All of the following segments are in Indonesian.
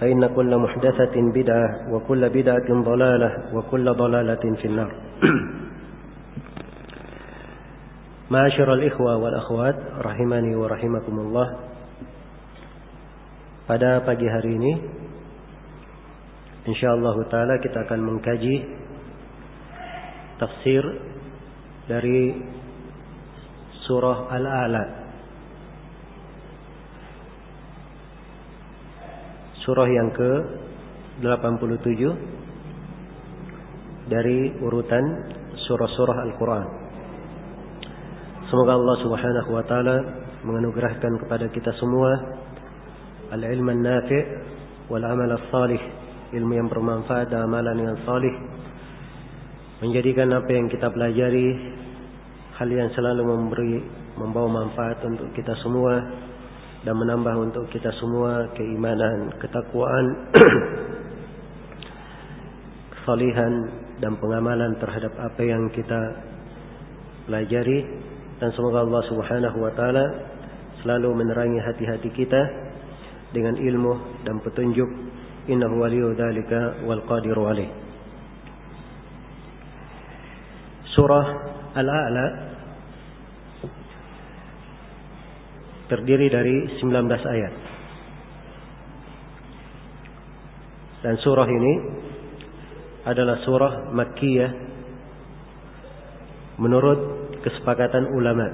فإن كل محدثة بدعة وكل بدعة ضلالة وكل ضلالة في النار. معاشر الإخوة والأخوات رحمني ورحمكم الله. pada pagi hari ini insyaallah taala kita akan mengkaji tafsir dari surah al-a'la. Surah yang ke 87 dari urutan surah-surah Al-Qur'an. Semoga Allah Subhanahu wa taala menganugerahkan kepada kita semua al-ilm nafi' wal amal salih, ilmu yang bermanfaat dan amalan yang salih. Menjadikan apa yang kita pelajari hal yang selalu memberi membawa manfaat untuk kita semua dan menambah untuk kita semua keimanan, ketakwaan, kesalihan dan pengamalan terhadap apa yang kita pelajari. Dan semoga Allah Subhanahu wa taala selalu menerangi hati-hati kita dengan ilmu dan petunjuk. Innahu waliyyu dzalika wal qadiru alaih Surah Al-A'la terdiri dari 19 ayat. Dan surah ini adalah surah Makkiyah menurut kesepakatan ulama.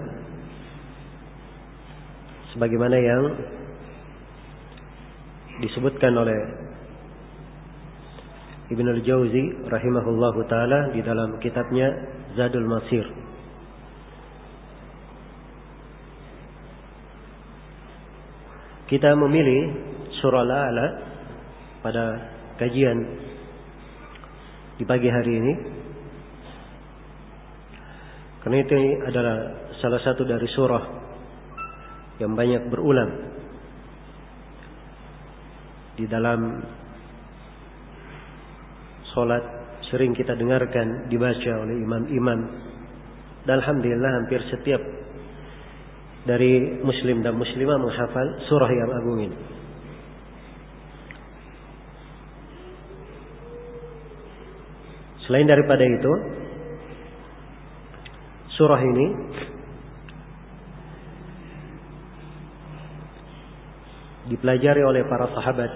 Sebagaimana yang disebutkan oleh Ibn al-Jauzi rahimahullahu taala di dalam kitabnya Zadul Masir kita memilih surah Al-A'la pada kajian di pagi hari ini. Karena itu adalah salah satu dari surah yang banyak berulang di dalam solat sering kita dengarkan dibaca oleh imam-imam. Dan alhamdulillah hampir setiap dari muslim dan muslimah menghafal surah yang agung ini. Selain daripada itu, surah ini dipelajari oleh para sahabat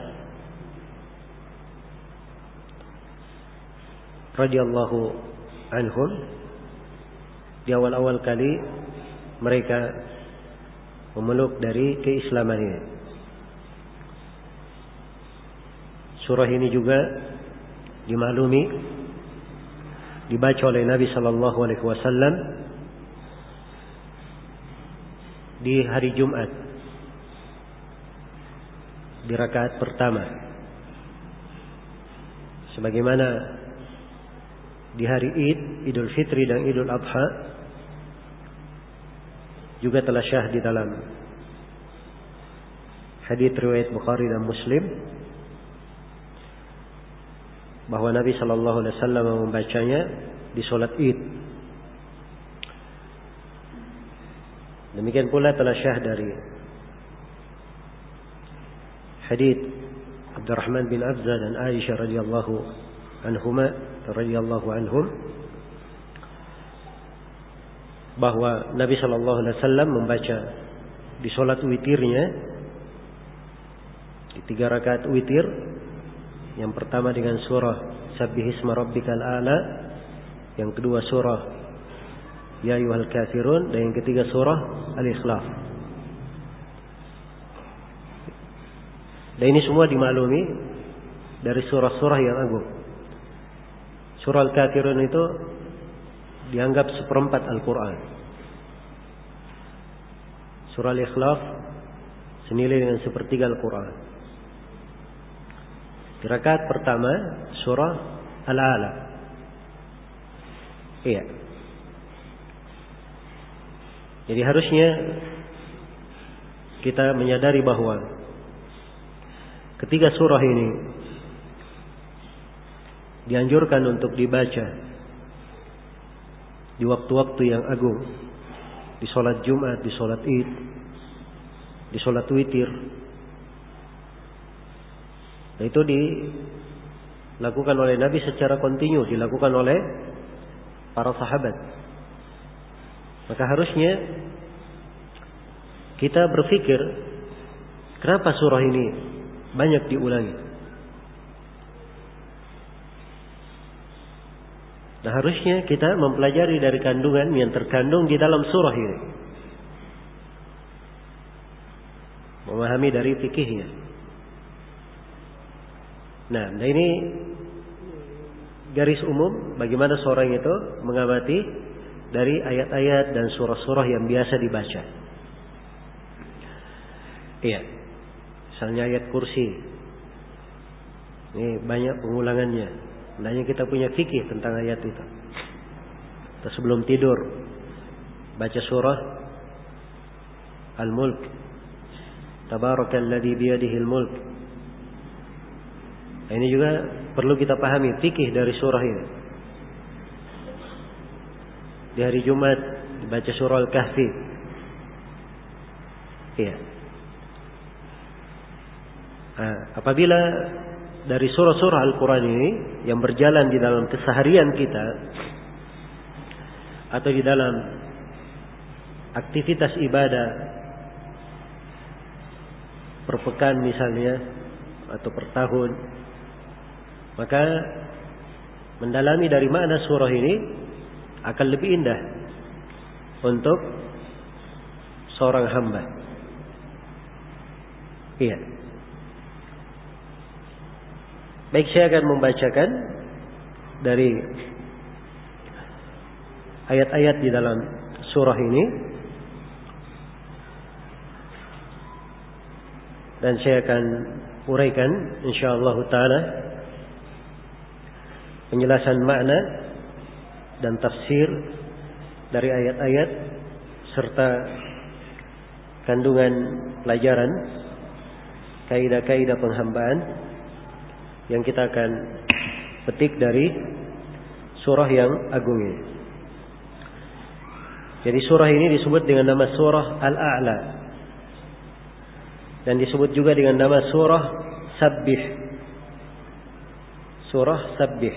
radhiyallahu anhum di awal-awal kali mereka memeluk dari keislaman ini. Surah ini juga dimaklumi dibaca oleh Nabi Shallallahu Alaihi Wasallam di hari Jumat di rakaat pertama sebagaimana di hari Id, Idul Fitri dan Idul Adha juga telah syah di dalam hadis riwayat Bukhari dan Muslim bahwa Nabi Shallallahu Alaihi Wasallam membacanya di sholat id. Demikian pula telah syah dari hadith Abdurrahman bin Abza dan Aisyah radhiyallahu anhuma radhiyallahu anhum bahwa Nabi Shallallahu Alaihi Wasallam membaca di sholat witirnya di tiga rakaat witir yang pertama dengan surah Sabbihisma Rabbikal A'la yang kedua surah Ya Yuhal Kafirun dan yang ketiga surah Al-Ikhlas. Dan ini semua dimaklumi dari surah-surah yang agung. Surah Al-Kafirun itu dianggap seperempat Al-Quran. Surah Al-Ikhlas senilai dengan sepertiga Al-Quran. Di pertama surah Al-Ala. Iya. Jadi harusnya kita menyadari bahwa ketiga surah ini dianjurkan untuk dibaca di waktu-waktu yang agung, di sholat Jumat, di sholat Id, di sholat witir. Nah, itu dilakukan oleh Nabi secara kontinu, dilakukan oleh para sahabat. Maka harusnya kita berpikir, kenapa surah ini banyak diulangi? Nah harusnya kita mempelajari dari kandungan yang terkandung di dalam surah ini. Memahami dari fikihnya. Nah, nah ini garis umum bagaimana seorang itu mengamati dari ayat-ayat dan surah-surah yang biasa dibaca. Iya. Misalnya ayat kursi. Ini banyak pengulangannya. Hendaknya kita punya fikih tentang ayat itu. Kita sebelum tidur baca surah Al-Mulk. Tabarakalladzi biyadihil mulk. Nah, ini juga perlu kita pahami fikih dari surah ini. Di hari Jumat baca surah Al-Kahfi. Iya. Nah, apabila dari surah-surah Al-Quran ini yang berjalan di dalam keseharian kita atau di dalam aktivitas ibadah per pekan misalnya atau per tahun maka mendalami dari mana surah ini akan lebih indah untuk seorang hamba. Iya. Baik saya akan membacakan dari ayat-ayat di dalam surah ini. Dan saya akan uraikan insyaallah taala penjelasan makna dan tafsir dari ayat-ayat serta kandungan pelajaran kaidah-kaidah penghambaan yang kita akan petik dari surah yang agung ini. Jadi surah ini disebut dengan nama surah Al-A'la. Dan disebut juga dengan nama surah Sabbih. Surah Sabbih.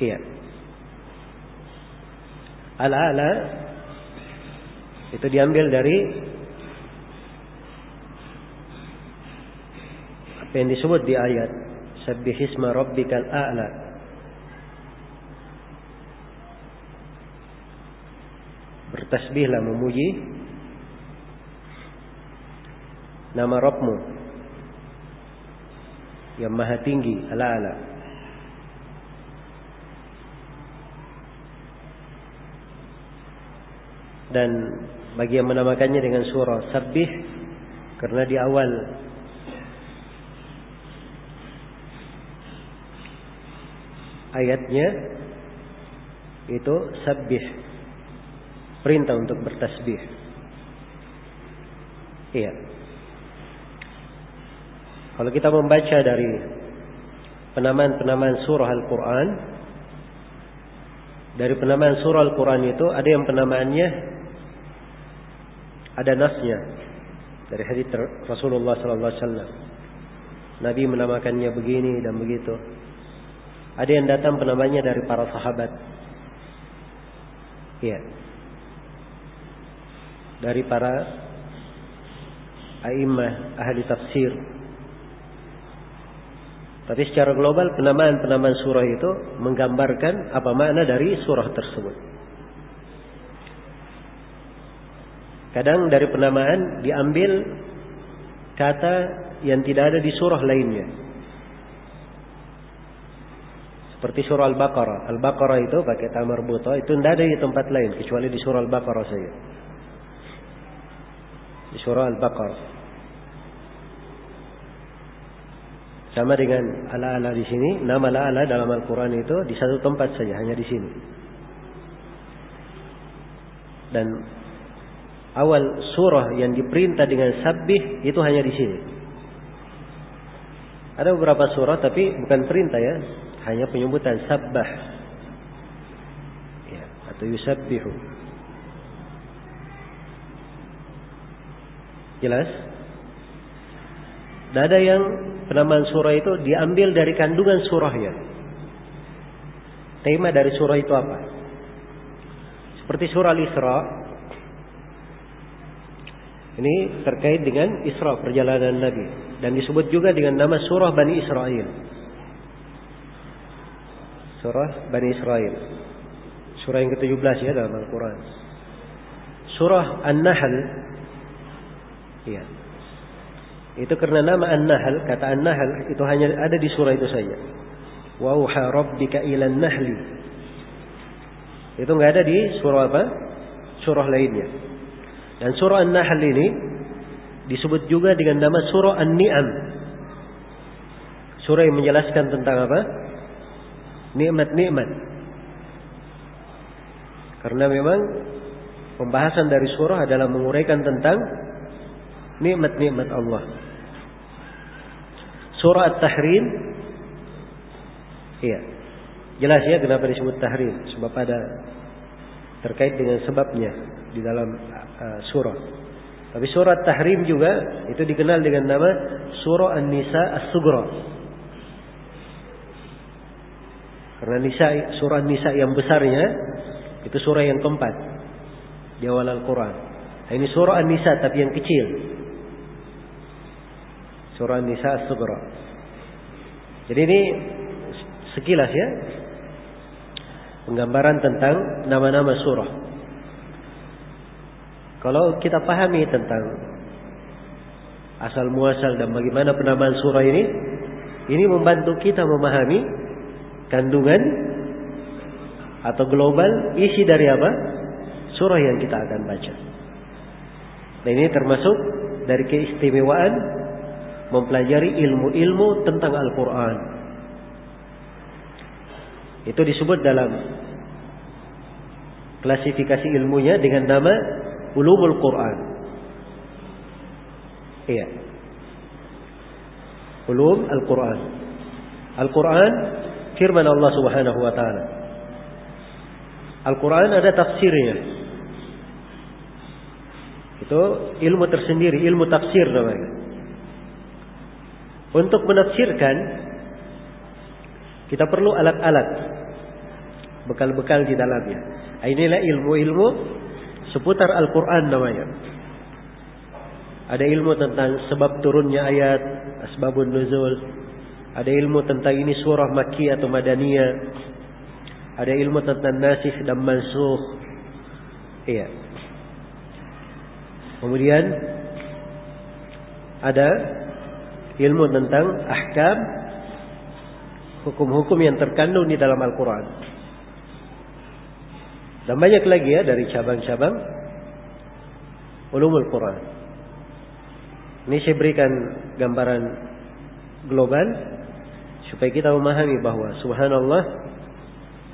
Iya. Al-A'la itu diambil dari yang disebut di ayat? Sabbihisma rabbikal a'la. Bertasbihlah memuji nama Rabbmu yang maha tinggi ala-ala dan bagi yang menamakannya dengan surah Sabbih karena di awal ayatnya itu sabbih perintah untuk bertasbih iya kalau kita membaca dari penamaan-penamaan surah Al-Quran. Dari penamaan surah Al-Quran itu ada yang penamaannya ada nasnya dari hadis Rasulullah sallallahu alaihi wasallam. Nabi menamakannya begini dan begitu. Ada yang datang penamanya dari para sahabat. Iya. Dari para a'immah ahli tafsir. Tapi secara global penamaan-penamaan surah itu menggambarkan apa makna dari surah tersebut. Kadang dari penamaan diambil kata yang tidak ada di surah lainnya. Seperti surah Al-Baqarah. Al-Baqarah itu pakai tamar buto itu tidak ada di tempat lain kecuali di surah Al-Baqarah saja. Di surah Al-Baqarah. Sama dengan ala-ala di sini, nama ala-ala dalam Al-Quran itu di satu tempat saja, hanya di sini. Dan awal surah yang diperintah dengan sabih itu hanya di sini. Ada beberapa surah tapi bukan perintah ya, hanya penyebutan sabbah. Ya, atau yusabbihu. Jelas? Dan ada yang penamaan surah itu diambil dari kandungan surahnya. Tema dari surah itu apa? Seperti surah Al-Isra. Ini terkait dengan Isra perjalanan Nabi dan disebut juga dengan nama surah Bani Israel. Surah Bani Israel. Surah yang ke-17 ya dalam Al-Qur'an. Surah An-Nahl. Ya, itu karena nama An-Nahl, kata An-Nahl itu hanya ada di surah itu saja. Wa uha rabbika ila nahli Itu nggak ada di surah apa? Surah lainnya. Dan surah An-Nahl ini disebut juga dengan nama surah An-Ni'am. Surah yang menjelaskan tentang apa? Nikmat-nikmat. Karena memang pembahasan dari surah adalah menguraikan tentang nikmat-nikmat Allah. Surah At-Tahrim. Iya. Jelas ya kenapa disebut tahrim. Sebab ada terkait dengan sebabnya di dalam uh, surah. Tapi surah Tahrim juga itu dikenal dengan nama surah An-Nisa As-Sugra. Karena Nisa surah Nisa yang besarnya itu surah yang keempat di awal Al-Quran. Ini surah An-Nisa tapi yang kecil. Surah Nisa Sugra. Jadi ini sekilas ya. Penggambaran tentang nama-nama surah. Kalau kita pahami tentang asal muasal dan bagaimana penamaan surah ini, ini membantu kita memahami kandungan atau global isi dari apa? Surah yang kita akan baca. Nah ini termasuk dari keistimewaan mempelajari ilmu-ilmu tentang Al-Quran. Itu disebut dalam klasifikasi ilmunya dengan nama Ulumul Quran. Iya. Ulum Al-Quran. Al-Quran firman Allah Subhanahu wa taala. Al-Quran ada tafsirnya. Itu ilmu tersendiri, ilmu tafsir namanya. Untuk menafsirkan kita perlu alat-alat bekal-bekal di dalamnya. Inilah ilmu-ilmu seputar Al-Qur'an namanya. Ada ilmu tentang sebab turunnya ayat, asbabun nuzul. Ada ilmu tentang ini surah Makki atau Madaniyah. Ada ilmu tentang nasih dan mansuh. Iya. Kemudian ada ilmu tentang ahkam hukum-hukum yang terkandung di dalam Al-Quran. Dan banyak lagi ya dari cabang-cabang ulumul Quran. Ini saya berikan gambaran global supaya kita memahami bahwa subhanallah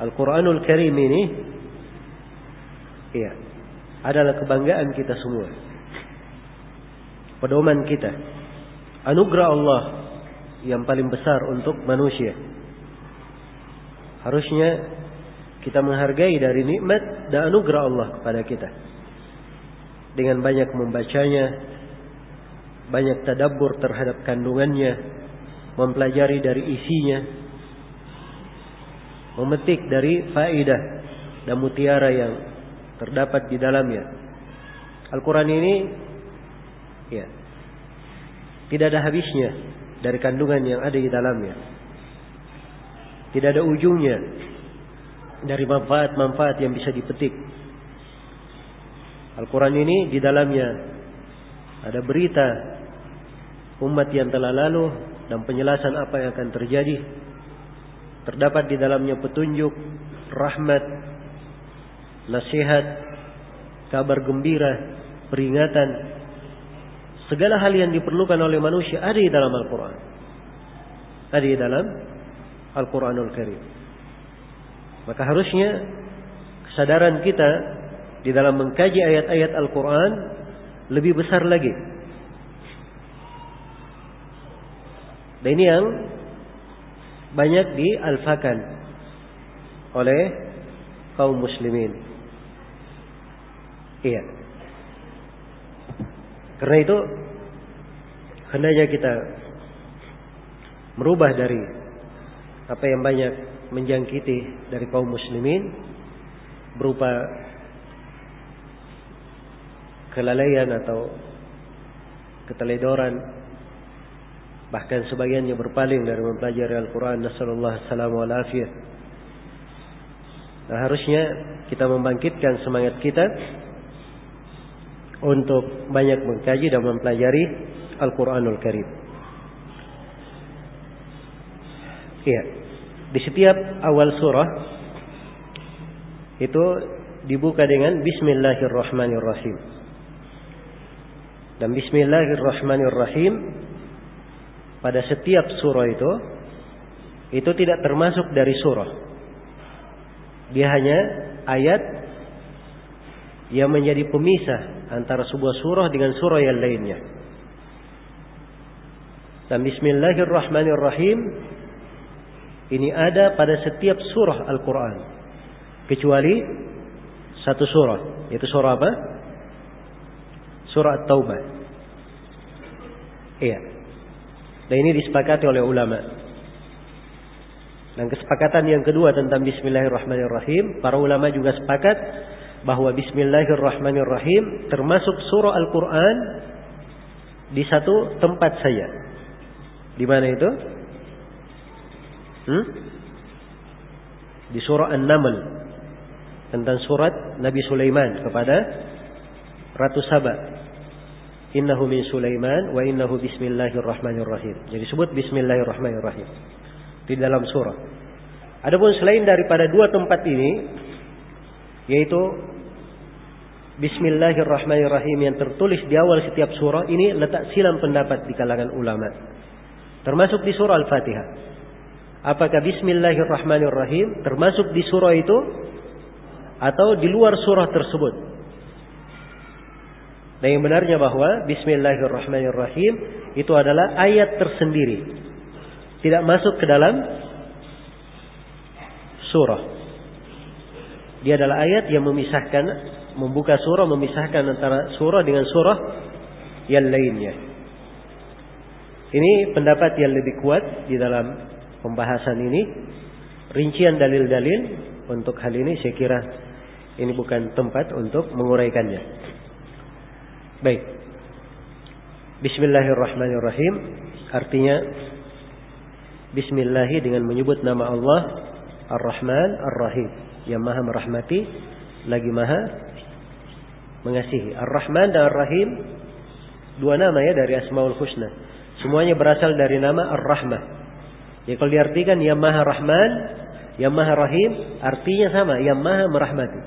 Al-Quranul Karim ini iya adalah kebanggaan kita semua. Pedoman kita anugerah Allah yang paling besar untuk manusia. Harusnya kita menghargai dari nikmat dan anugerah Allah kepada kita. Dengan banyak membacanya, banyak tadabbur terhadap kandungannya, mempelajari dari isinya, memetik dari faidah dan mutiara yang terdapat di dalamnya. Al-Quran ini ya tidak ada habisnya dari kandungan yang ada di dalamnya. Tidak ada ujungnya dari manfaat-manfaat yang bisa dipetik. Al-Quran ini di dalamnya ada berita umat yang telah lalu dan penjelasan apa yang akan terjadi. Terdapat di dalamnya petunjuk, rahmat, nasihat, kabar gembira, peringatan, segala hal yang diperlukan oleh manusia ada di dalam Al-Quran. Ada di dalam Al-Quranul Karim. Maka harusnya kesadaran kita di dalam mengkaji ayat-ayat Al-Quran lebih besar lagi. Dan ini yang banyak dialfakan oleh kaum muslimin. Iya. Karena itu hendaknya kita merubah dari apa yang banyak menjangkiti dari kaum muslimin berupa kelalaian atau keteledoran bahkan sebagiannya berpaling dari mempelajari Al-Quran Nasallallahu alaihi wasallam Nah harusnya kita membangkitkan semangat kita untuk banyak mengkaji dan mempelajari Al-Quranul Karim. Iya, di setiap awal surah itu dibuka dengan Bismillahirrahmanirrahim. Dan Bismillahirrahmanirrahim pada setiap surah itu itu tidak termasuk dari surah. Dia hanya ayat yang menjadi pemisah antara sebuah surah dengan surah yang lainnya. Dan Bismillahirrahmanirrahim ini ada pada setiap surah Al-Quran. Kecuali satu surah. Yaitu surah apa? Surah At-Taubah. Iya. Dan ini disepakati oleh ulama. Dan kesepakatan yang kedua tentang Bismillahirrahmanirrahim. Para ulama juga sepakat bahwa Bismillahirrahmanirrahim termasuk surah Al-Quran di satu tempat saja. Di mana itu? Hmm? Di surah An-Naml tentang surat Nabi Sulaiman kepada Ratu Saba. Innahu min Sulaiman wa innahu bismillahirrahmanirrahim. Jadi sebut bismillahirrahmanirrahim di dalam surah. Adapun selain daripada dua tempat ini yaitu Bismillahirrahmanirrahim yang tertulis di awal setiap surah ini letak silam pendapat di kalangan ulama. Termasuk di surah Al-Fatihah. Apakah Bismillahirrahmanirrahim termasuk di surah itu atau di luar surah tersebut? Dan yang benarnya bahwa Bismillahirrahmanirrahim itu adalah ayat tersendiri. Tidak masuk ke dalam surah. Dia adalah ayat yang memisahkan membuka surah memisahkan antara surah dengan surah yang lainnya. Ini pendapat yang lebih kuat di dalam pembahasan ini. Rincian dalil-dalil untuk hal ini saya kira ini bukan tempat untuk menguraikannya. Baik. Bismillahirrahmanirrahim artinya Bismillah dengan menyebut nama Allah Ar-Rahman Ar-Rahim yang maha merahmati lagi maha mengasihi. Ar-Rahman dan Ar-Rahim dua nama ya dari Asmaul Husna. Semuanya berasal dari nama Ar-Rahmah. Ya kalau diartikan yang Maha Rahman, yang Maha Rahim, artinya sama, yang Maha merahmati.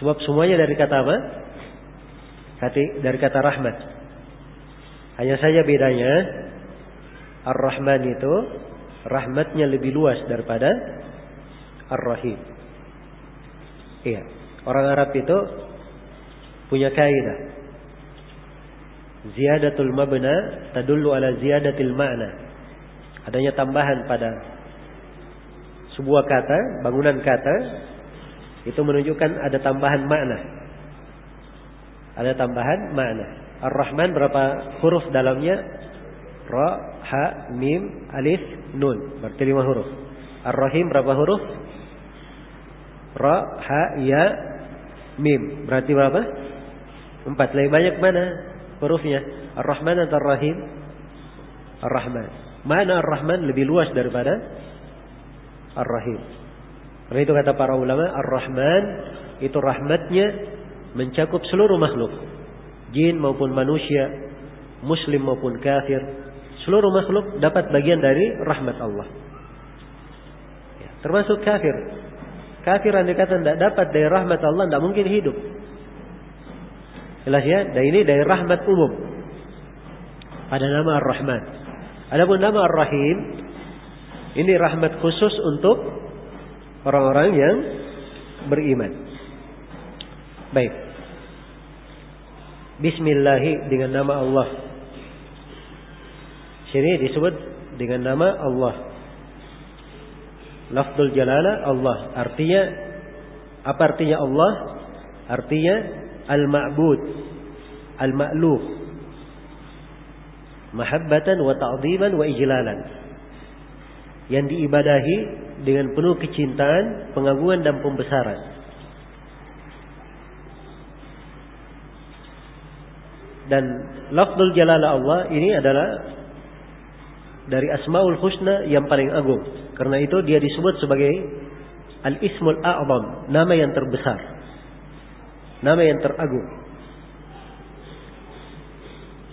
Sebab semuanya dari kata apa? Kati, dari kata rahmat. Hanya saja bedanya Ar-Rahman itu rahmatnya lebih luas daripada Ar-Rahim. Iya. Orang Arab itu punya kaidah. Ziyadatul mabna tadullu ala ziyadatil ma'na. adanya tambahan pada sebuah kata, bangunan kata itu menunjukkan ada tambahan makna. Ada tambahan makna. Ar-Rahman berapa huruf dalamnya? Ra, Ha, Mim, Alif, Nun. Berarti lima huruf. Ar-Rahim berapa huruf? Ra, Ha, Ya, Mim. Berarti berapa? Empat. Lebih banyak mana hurufnya? Ar-Rahman atau Ar-Rahim? Ar-Rahman. Mana Ar-Rahman lebih luas daripada Ar-Rahim. Karena itu kata para ulama, Ar-Rahman itu rahmatnya mencakup seluruh makhluk. Jin maupun manusia, muslim maupun kafir. Seluruh makhluk dapat bagian dari rahmat Allah. Ya, termasuk kafir. Kafir yang dikatakan tidak dapat dari rahmat Allah, tidak mungkin hidup. Jelas ya, dan ini dari rahmat umum. Pada nama Ar-Rahman. Adapun nama Ar-Rahim, ini rahmat khusus untuk orang-orang yang beriman. Baik. Bismillahi dengan nama Allah. Sini disebut dengan nama Allah. Lafzul jalala Allah. Artinya apa artinya Allah? Artinya al-ma'bud, al-ma'luh. Mahabbatan wa ta'ziman wa ijlalan. Yang diibadahi dengan penuh kecintaan, pengagungan dan pembesaran. Dan lafzul jalala Allah ini adalah dari asmaul husna yang paling agung. Karena itu dia disebut sebagai al-ismul a'zam, nama yang terbesar. Nama yang teragung.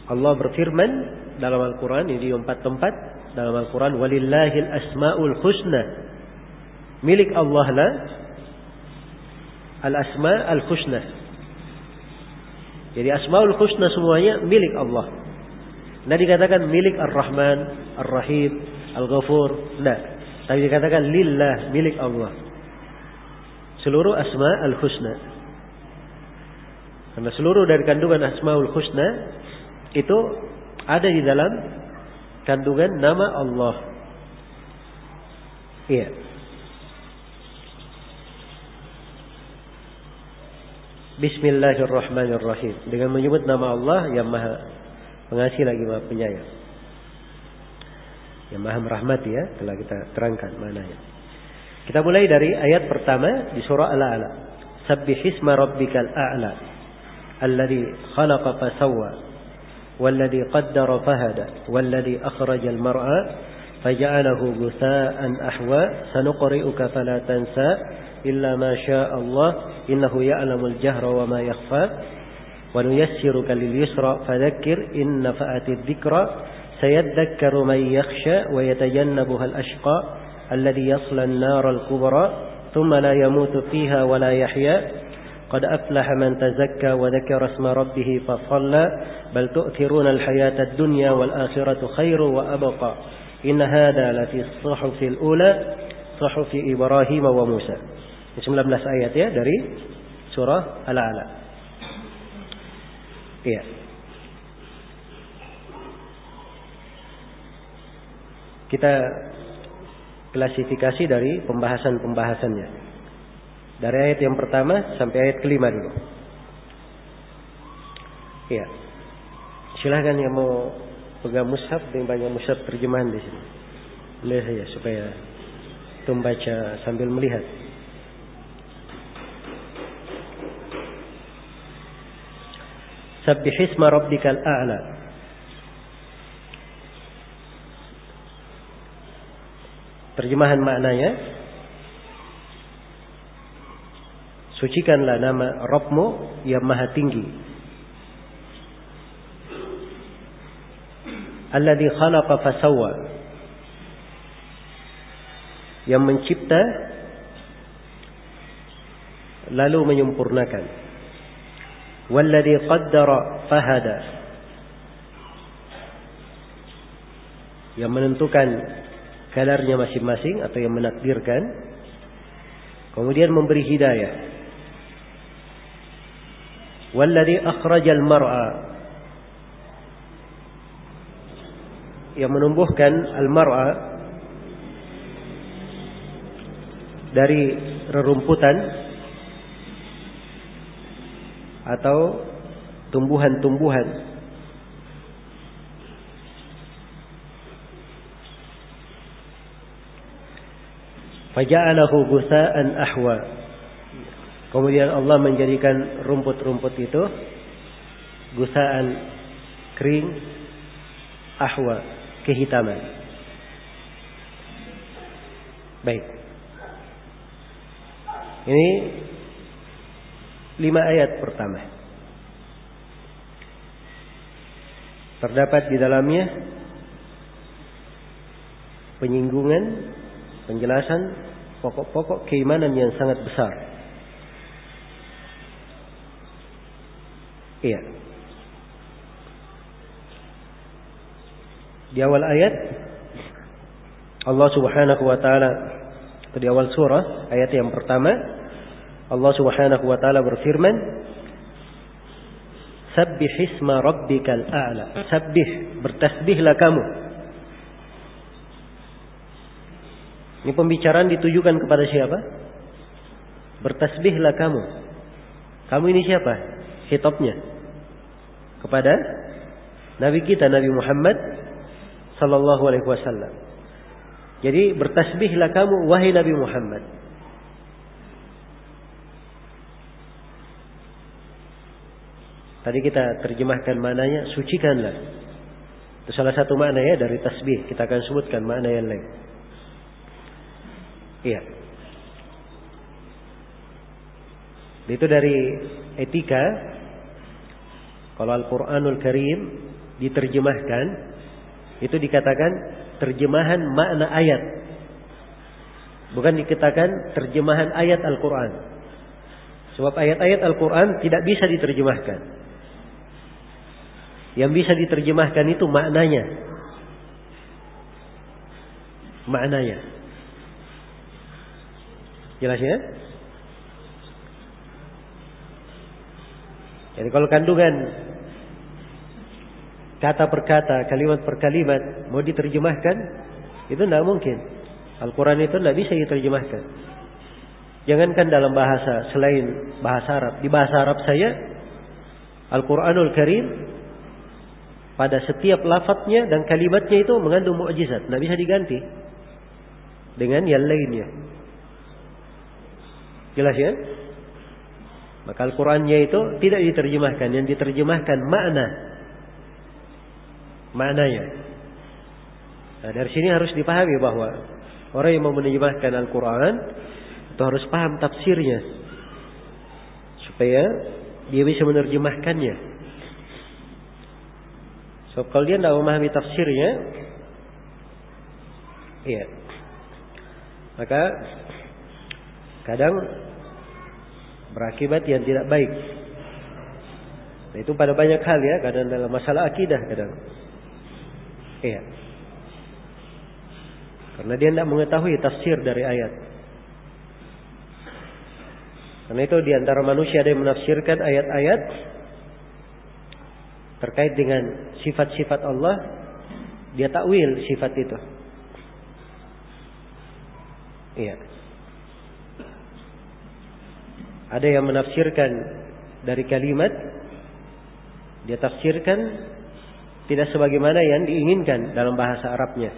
Allah berfirman dalam Al-Quran ini di empat tempat dalam Al-Quran walillahil asmaul husna milik Allah lah al-asma al-husna jadi asmaul husna semuanya milik Allah Nah dikatakan milik Ar-Rahman, Ar-Rahim, Al-Ghafur. Nah, tapi dikatakan lillah, milik Allah. Seluruh asma al-husna. Karena seluruh dari kandungan asmaul husna itu ada di dalam kandungan nama Allah. Iya. Bismillahirrahmanirrahim. Dengan menyebut nama Allah yang maha pengasih lagi maha penyayang. Yang maha merahmati ya, telah kita terangkan maknanya. Kita mulai dari ayat pertama di surah Al-A'la. Sabbihisma rabbikal a'la. Alladhi khalaqa fasawwa. Walladhi qaddara fahada. Walladhi akhrajal mar'a. Faja'alahu gusa'an ahwa. Sanuqri'uka fala tansa. Illa ma Allah. Innahu ya'lamul jahra wa ma yakhfa. ونيسرك لليسرى فذكر إن نفعت الذكرى سيذكر من يخشى ويتجنبها الأشقى الذي يصلى النار الكبرى ثم لا يموت فيها ولا يحيا قد أفلح من تزكى وذكر اسم ربه فصلى بل تؤثرون الحياة الدنيا والآخرة خير وأبقى إن هذا لفي الصحف الأولى صحف إبراهيم وموسى 19 ayat ya dari surah Al-A'la. Iya. Kita klasifikasi dari pembahasan-pembahasannya. Dari ayat yang pertama sampai ayat kelima dulu. Iya. Silahkan yang mau pegang mushaf dengan banyak mushaf terjemahan di sini. Lihat ya supaya membaca sambil melihat. Sabbihisma rabbikal a'la. Terjemahan maknanya Sucikanlah nama Rabbmu yang maha tinggi. Alladhi khalaqa fasawwa. Yang mencipta Lalu menyempurnakan Walladhi qaddara fahada yang menentukan kadarnya masing-masing atau yang menakdirkan. Kemudian memberi hidayah. Walladhi akhrajal mar'a. Yang menumbuhkan al-mar'a dari rerumputan atau tumbuhan-tumbuhan Faja'alahu gusa'an ahwa. Kemudian Allah menjadikan rumput-rumput itu gusa'an kering ahwa kehitaman. Baik. Ini lima ayat pertama. Terdapat di dalamnya penyinggungan, penjelasan pokok-pokok keimanan yang sangat besar. Iya. Di awal ayat Allah Subhanahu wa taala di awal surah ayat yang pertama Allah Subhanahu wa taala berfirman Sabbih isma rabbikal a'la. Sabbih, bertasbihlah kamu Ini pembicaraan ditujukan kepada siapa? Bertasbihlah kamu. Kamu ini siapa? Hitopnya. Kepada Nabi kita Nabi Muhammad sallallahu alaihi wasallam. Jadi bertasbihlah kamu wahai Nabi Muhammad. Tadi kita terjemahkan maknanya sucikanlah. Itu salah satu makna ya dari tasbih. Kita akan sebutkan makna yang lain. Iya. Itu dari etika. Kalau Al-Quranul Karim diterjemahkan, itu dikatakan terjemahan makna ayat. Bukan dikatakan terjemahan ayat Al-Quran. Sebab ayat-ayat Al-Quran tidak bisa diterjemahkan. Yang bisa diterjemahkan itu maknanya. Maknanya. Jelas ya? Jadi kalau kandungan kata per kata, kalimat per kalimat mau diterjemahkan, itu tidak mungkin. Al-Quran itu tidak bisa diterjemahkan. Jangankan dalam bahasa selain bahasa Arab. Di bahasa Arab saya, Al-Quranul Karim pada setiap lafadznya dan kalimatnya itu mengandung mukjizat, tidak bisa diganti dengan yang lainnya. Jelas ya? Maka Al-Qur'annya itu tidak diterjemahkan, yang diterjemahkan makna. Maknanya. Nah, dari sini harus dipahami bahwa orang yang mau menerjemahkan Al-Qur'an itu harus paham tafsirnya. Supaya dia bisa menerjemahkannya. So, kalau dia tidak memahami tafsirnya, iya. Maka kadang berakibat yang tidak baik. Nah, itu pada banyak hal ya, kadang dalam masalah akidah kadang. Iya. Karena dia tidak mengetahui tafsir dari ayat. Karena itu di antara manusia ada yang menafsirkan ayat-ayat terkait dengan sifat-sifat Allah, dia takwil sifat itu. Iya. Ada yang menafsirkan dari kalimat dia tafsirkan tidak sebagaimana yang diinginkan dalam bahasa Arabnya.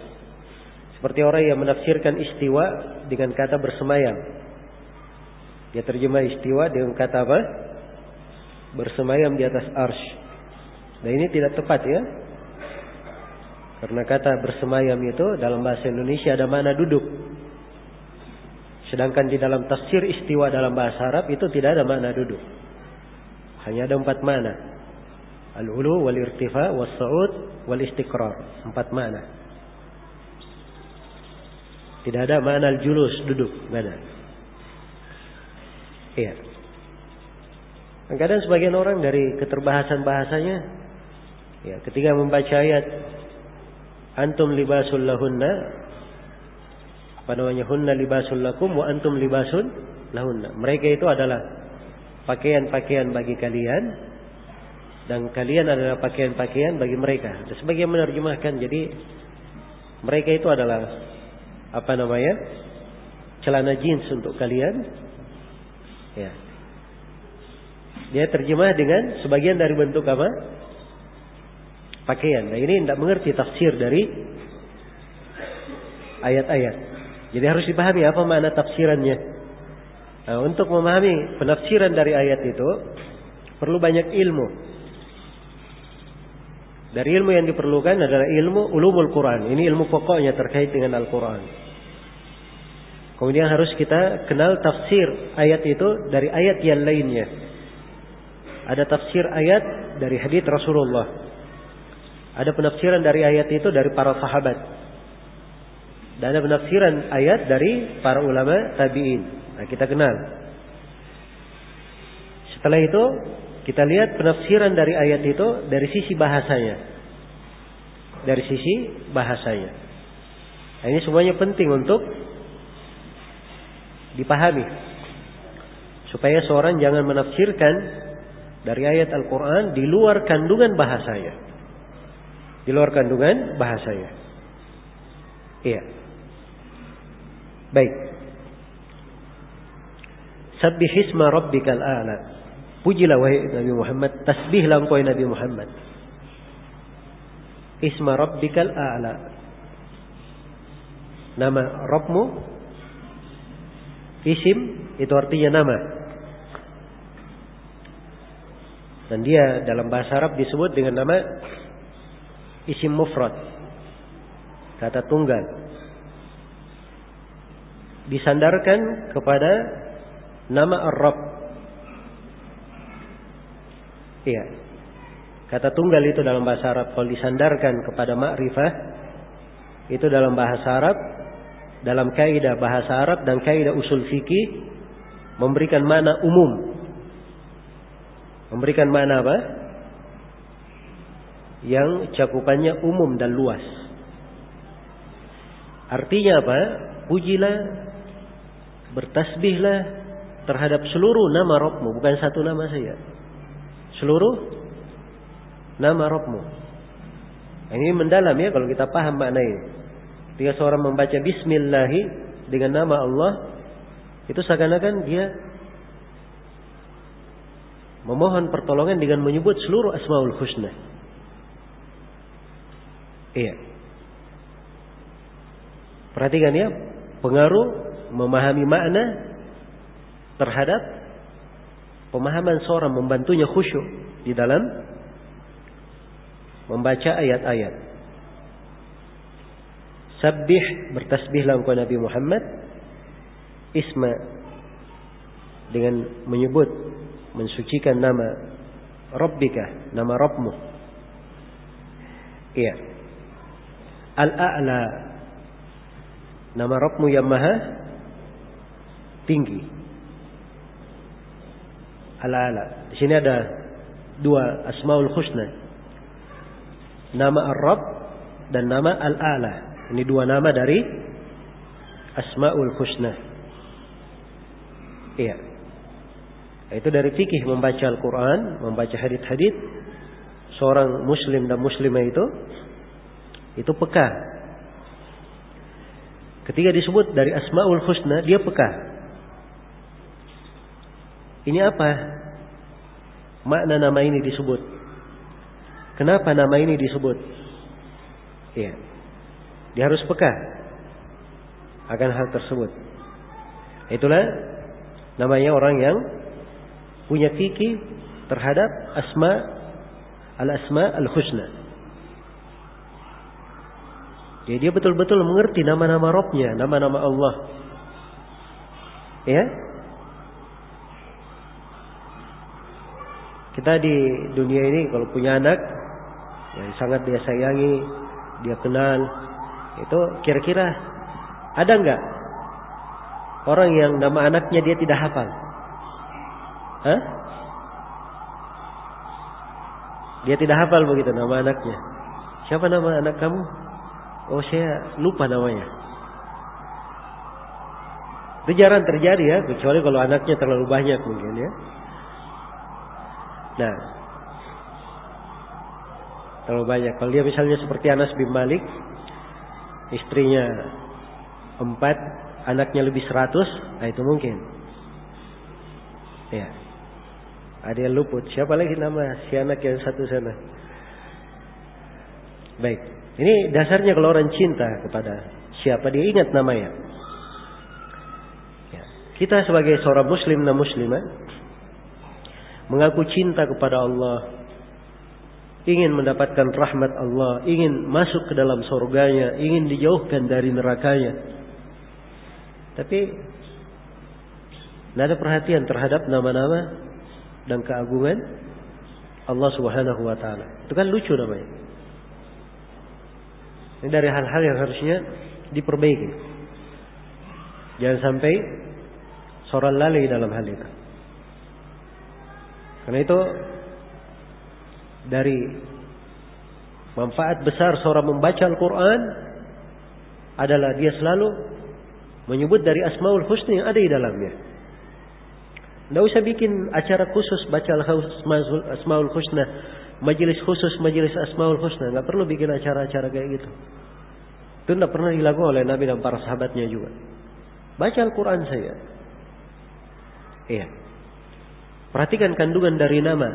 Seperti orang yang menafsirkan istiwa dengan kata bersemayam. Dia terjemah istiwa dengan kata apa? Bersemayam di atas arsh. Nah ini tidak tepat ya. Karena kata bersemayam itu dalam bahasa Indonesia ada mana duduk. Sedangkan di dalam tafsir istiwa dalam bahasa Arab itu tidak ada makna duduk. Hanya ada empat makna. Al-ulu wal irtifa was sa'ud wal istiqrar. Empat makna. Tidak ada makna al-julus duduk, mana? Iya. Kadang sebagian orang dari keterbahasan bahasanya ya ketika membaca ayat antum libasul lahunna apa namanya hunna libasul lakum wa antum libasun lahunna. Mereka itu adalah pakaian-pakaian bagi kalian dan kalian adalah pakaian-pakaian bagi mereka. Dan sebagian menerjemahkan jadi mereka itu adalah apa namanya? celana jeans untuk kalian. Ya. Dia terjemah dengan sebagian dari bentuk apa? Pakaian. Nah ini tidak mengerti tafsir dari ayat-ayat. Jadi harus dipahami apa makna tafsirannya. Nah, untuk memahami penafsiran dari ayat itu perlu banyak ilmu. Dari ilmu yang diperlukan adalah ilmu ulumul Quran. Ini ilmu pokoknya terkait dengan Al-Quran. Kemudian harus kita kenal tafsir ayat itu dari ayat yang lainnya. Ada tafsir ayat dari hadits Rasulullah. Ada penafsiran dari ayat itu dari para sahabat. Dan ada penafsiran ayat dari para ulama tabi'in. Nah, kita kenal. Setelah itu, kita lihat penafsiran dari ayat itu dari sisi bahasanya. Dari sisi bahasanya. Nah, ini semuanya penting untuk dipahami. Supaya seorang jangan menafsirkan dari ayat Al-Quran di luar kandungan bahasanya. Di luar kandungan bahasanya. Iya. Baik. Sabbihisma rabbikal a'la. Pujilah wahai Nabi Muhammad, tasbihlah engkau Nabi Muhammad. Isma rabbikal a'la. Nama Rabbmu isim itu artinya nama. Dan dia dalam bahasa Arab disebut dengan nama isim mufrad. Kata tunggal disandarkan kepada nama Ar-Rabb. Iya. Kata tunggal itu dalam bahasa Arab kalau disandarkan kepada ma'rifah itu dalam bahasa Arab dalam kaidah bahasa Arab dan kaidah usul fikih memberikan makna umum. Memberikan makna apa? Yang cakupannya umum dan luas. Artinya apa? Pujilah bertasbihlah terhadap seluruh nama Rabbmu, bukan satu nama saja. Seluruh nama. Nah, ini mendalam ya kalau kita paham makna ini. Ketika seorang membaca Bismillahi dengan nama Allah, itu seakan-akan dia memohon pertolongan dengan menyebut seluruh Asmaul Husna. Iya. Perhatikan ya, pengaruh memahami makna terhadap pemahaman seorang membantunya khusyuk di dalam membaca ayat-ayat. Sabbih bertasbihlah engkau Nabi Muhammad isma dengan menyebut mensucikan nama Rabbika, nama Rabbmu. Iya. Al-A'la nama Rabbmu yang maha tinggi. Ala-ala. Di sini ada dua asmaul husna. Nama Ar-Rabb dan nama Al-Ala. Ini dua nama dari asmaul husna. Iya. Itu dari fikih membaca Al-Quran, membaca hadith-hadith. Seorang muslim dan muslimah itu, itu peka. Ketika disebut dari Asma'ul Husna, dia peka. Ini apa? Makna nama ini disebut. Kenapa nama ini disebut? Ya. Dia harus peka akan hal tersebut. Itulah namanya orang yang punya fikih terhadap asma al-asma al-husna. Jadi dia betul-betul mengerti nama-nama Robnya, nama-nama Allah. Ya, Kita di dunia ini kalau punya anak yang sangat dia sayangi, dia kenal, itu kira-kira ada nggak orang yang nama anaknya dia tidak hafal? Hah? Dia tidak hafal begitu nama anaknya. Siapa nama anak kamu? Oh saya lupa namanya. Itu jarang terjadi ya, kecuali kalau anaknya terlalu banyak mungkin ya. Nah, terlalu banyak. Kalau dia misalnya seperti Anas bin Malik, istrinya empat, anaknya lebih seratus, nah itu mungkin. Ya. Ada yang luput. Siapa lagi nama si anak yang satu sana? Baik. Ini dasarnya kalau orang cinta kepada siapa dia ingat namanya. Ya. Kita sebagai seorang muslim dan muslimah mengaku cinta kepada Allah, ingin mendapatkan rahmat Allah, ingin masuk ke dalam surganya, ingin dijauhkan dari nerakanya. Tapi tidak ada perhatian terhadap nama-nama dan keagungan Allah Subhanahu wa taala. Itu kan lucu namanya. Ini dari hal-hal yang harusnya diperbaiki. Jangan sampai seorang lalai dalam hal itu. Karena itu dari manfaat besar seorang membaca Al-Quran adalah dia selalu menyebut dari Asmaul Husna yang ada di dalamnya. Tidak usah bikin acara khusus baca Asmaul Husna, majelis khusus majelis Asmaul Husna. Nggak perlu bikin acara-acara kayak gitu. Itu tidak pernah dilakukan oleh Nabi dan para sahabatnya juga. Baca Al-Quran saya. Iya. Perhatikan kandungan dari nama.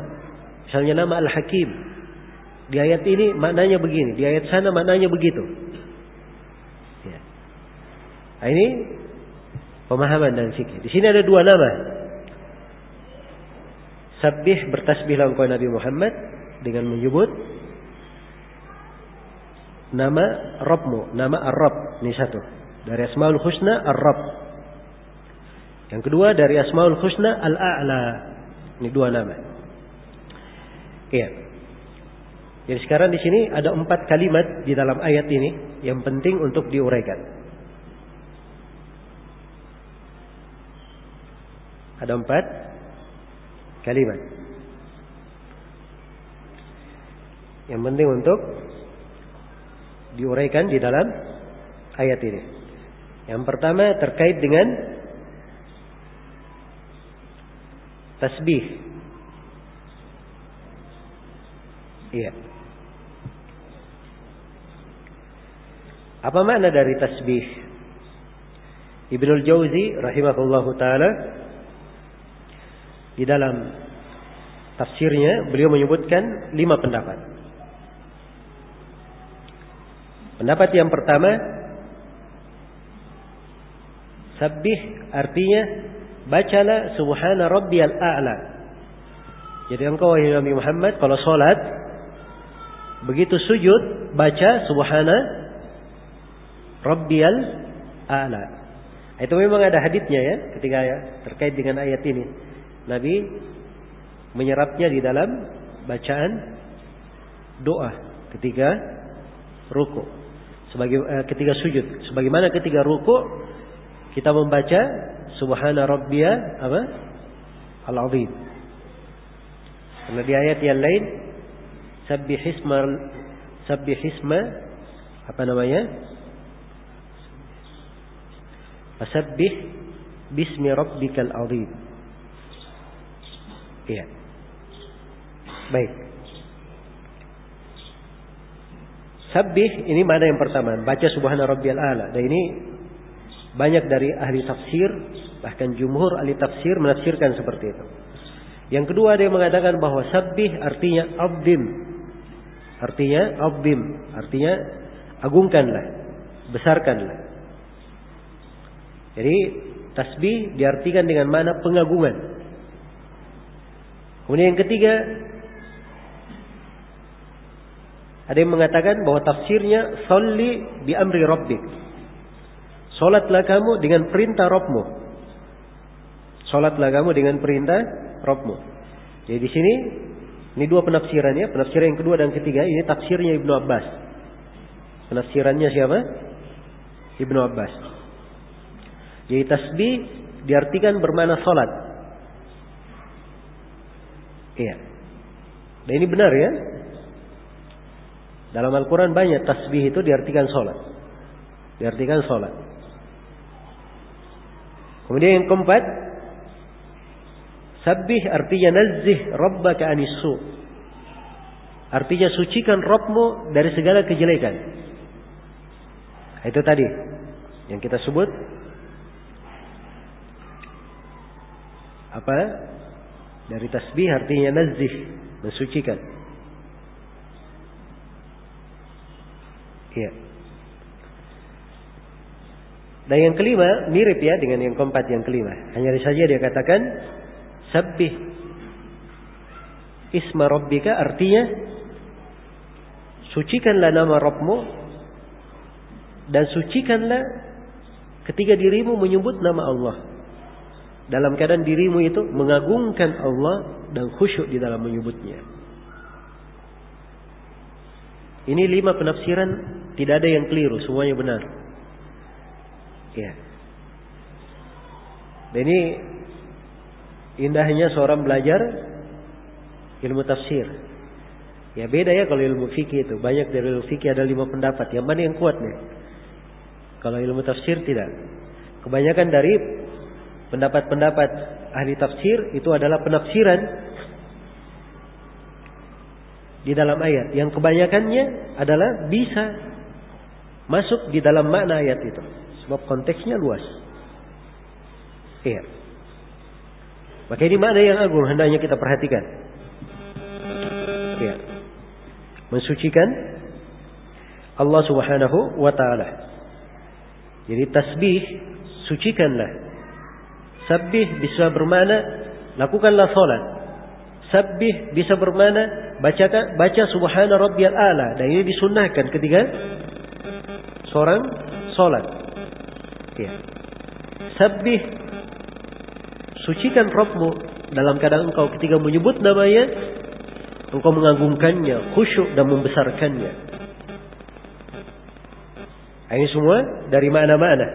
Misalnya nama Al-Hakim. Di ayat ini maknanya begini, di ayat sana maknanya begitu. Ya. Nah, ini pemahaman dan fikih. Di sini ada dua nama. Sabih bertasbihlah engkau Nabi Muhammad dengan menyebut nama Rabbmu, nama Ar-Rabb. Ini satu. Dari Asmaul Husna Ar-Rabb. Yang kedua dari Asmaul Husna Al-A'la. Ini dua nama. Iya. Jadi sekarang di sini ada empat kalimat di dalam ayat ini yang penting untuk diuraikan. Ada empat kalimat. Yang penting untuk diuraikan di dalam ayat ini. Yang pertama terkait dengan tasbih Iya. Apa makna dari tasbih? Ibnul Jauzi rahimahullahu taala di dalam tafsirnya beliau menyebutkan lima pendapat. Pendapat yang pertama, sabbih artinya bacalah subhana rabbiyal a'la. Jadi engkau wahai Nabi Muhammad kalau salat Begitu sujud baca subhana rabbiyal a'la. Itu memang ada hadisnya ya ketika ya terkait dengan ayat ini. Nabi menyerapnya di dalam bacaan doa ketika ruku. Sebagai eh, ketika sujud, sebagaimana ketika ruku kita membaca subhana rabbiyal apa? Al-azim. Karena di ayat yang lain Sabbih isma Sabbih isma apa namanya? Fasabbih bismi rabbikal azim. Iya. Baik. Sabbih ini mana yang pertama? Baca subhana rabbiyal a'la. Dan ini banyak dari ahli tafsir, bahkan jumhur ahli tafsir menafsirkan seperti itu. Yang kedua dia mengatakan bahwa sabbih artinya abdim, Artinya azim, artinya agungkanlah, besarkanlah. Jadi tasbih diartikan dengan mana pengagungan. Kemudian yang ketiga ada yang mengatakan bahwa tafsirnya salli bi amri rabbik. Salatlah kamu dengan perintah Rabbmu. Salatlah kamu dengan perintah Rabbmu. Jadi di sini ini dua penafsirannya, penafsiran yang kedua dan ketiga ini tafsirnya Ibnu Abbas. Penafsirannya siapa? Ibnu Abbas. Jadi tasbih diartikan bermana salat. Iya. Dan ini benar ya. Dalam Al-Quran banyak tasbih itu diartikan salat. Diartikan salat. Kemudian yang keempat, Sabih artinya nazih rabbaka anisu. Artinya sucikan Rabbmu dari segala kejelekan. Itu tadi yang kita sebut apa? Dari tasbih artinya nazih, mensucikan. Iya. Dan yang kelima mirip ya dengan yang keempat yang kelima. Hanya saja dia katakan sabbih isma rabbika artinya sucikanlah nama Rabbmu dan sucikanlah ketika dirimu menyebut nama Allah. Dalam keadaan dirimu itu mengagungkan Allah dan khusyuk di dalam menyebutnya. Ini lima penafsiran tidak ada yang keliru, semuanya benar. Ya. Dan ini indahnya seorang belajar ilmu tafsir. Ya beda ya kalau ilmu fikih itu. Banyak dari ilmu fikih ada lima pendapat. Yang mana yang kuat nih? Kalau ilmu tafsir tidak. Kebanyakan dari pendapat-pendapat ahli tafsir itu adalah penafsiran di dalam ayat. Yang kebanyakannya adalah bisa masuk di dalam makna ayat itu. Sebab konteksnya luas. Iya. Maka ini mana yang agung hendaknya kita perhatikan. Iya. Mensucikan Allah Subhanahu wa taala. Jadi tasbih sucikanlah. Sabbih bisa bermana lakukanlah salat. Sabbih bisa bermana bacakan baca subhana rabbiyal a'la dan ini disunnahkan ketika seorang salat. Ya. Sabih sucikan Rabbmu dalam keadaan engkau ketika menyebut namanya engkau mengagungkannya, khusyuk dan membesarkannya. Ini semua dari mana-mana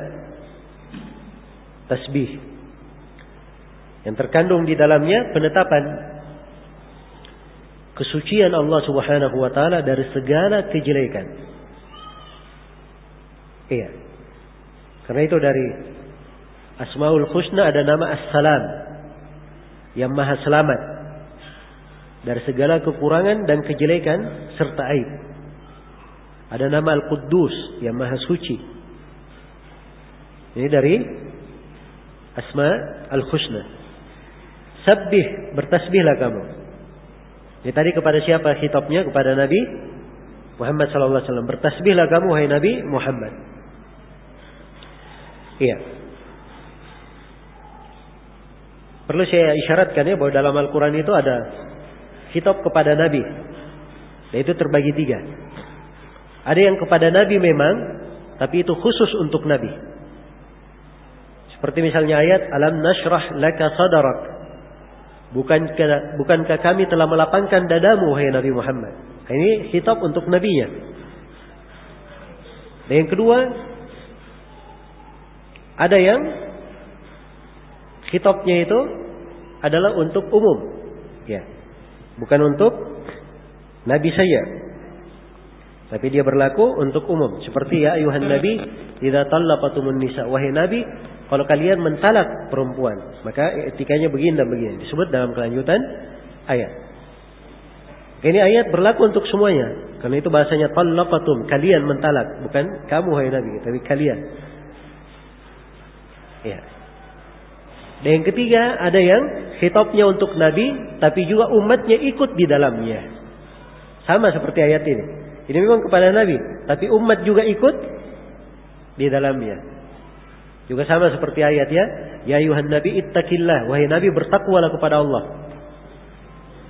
tasbih yang terkandung di dalamnya penetapan kesucian Allah Subhanahu wa taala dari segala kejelekan. Iya. Karena itu dari Asmaul Husna ada nama As-Salam yang maha selamat dari segala kekurangan dan kejelekan serta aib. Ada nama Al-Quddus yang maha suci. Ini dari Asma Al-Husna. Sabbih, bertasbihlah kamu. Ini tadi kepada siapa khitabnya? Kepada Nabi Muhammad sallallahu alaihi wasallam. Bertasbihlah kamu hai Nabi Muhammad. Iya. Perlu saya isyaratkan ya bahwa dalam Al-Quran itu ada kitab kepada Nabi. Dan itu terbagi tiga. Ada yang kepada Nabi memang, tapi itu khusus untuk Nabi. Seperti misalnya ayat Alam nashrah laka sadarak. Bukankah, bukankah kami telah melapangkan dadamu wahai Nabi Muhammad? Ini kitab untuk nabinya. Dan yang kedua, ada yang kitabnya itu adalah untuk umum. Ya. Bukan untuk nabi saya. Tapi dia berlaku untuk umum. Seperti ya ayuhan nabi, idza talaqatumun nisa. Wahai nabi, kalau kalian mentalak perempuan, maka etikanya begini dan begini. Disebut dalam kelanjutan ayat. Ini ayat berlaku untuk semuanya. Karena itu bahasanya talaqatum, kalian mentalak, bukan kamu wahai nabi, tapi kalian. Ya. Dan yang ketiga ada yang hitopnya untuk Nabi tapi juga umatnya ikut di dalamnya. Sama seperti ayat ini. Ini memang kepada Nabi tapi umat juga ikut di dalamnya. Juga sama seperti ayat ya. Ya ayuhan Nabi ittaqillah. Wahai Nabi bertakwalah kepada Allah.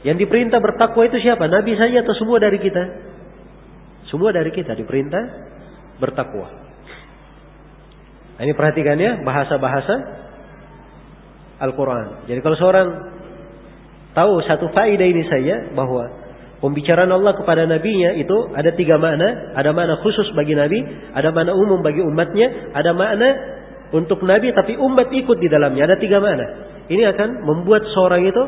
Yang diperintah bertakwa itu siapa? Nabi saja atau semua dari kita? Semua dari kita diperintah bertakwa. Nah, ini perhatikan ya bahasa-bahasa Al-Quran. Jadi kalau seorang tahu satu faedah ini saja bahwa pembicaraan Allah kepada nabinya itu ada tiga makna. Ada makna khusus bagi nabi, ada makna umum bagi umatnya, ada makna untuk nabi tapi umat ikut di dalamnya. Ada tiga makna. Ini akan membuat seorang itu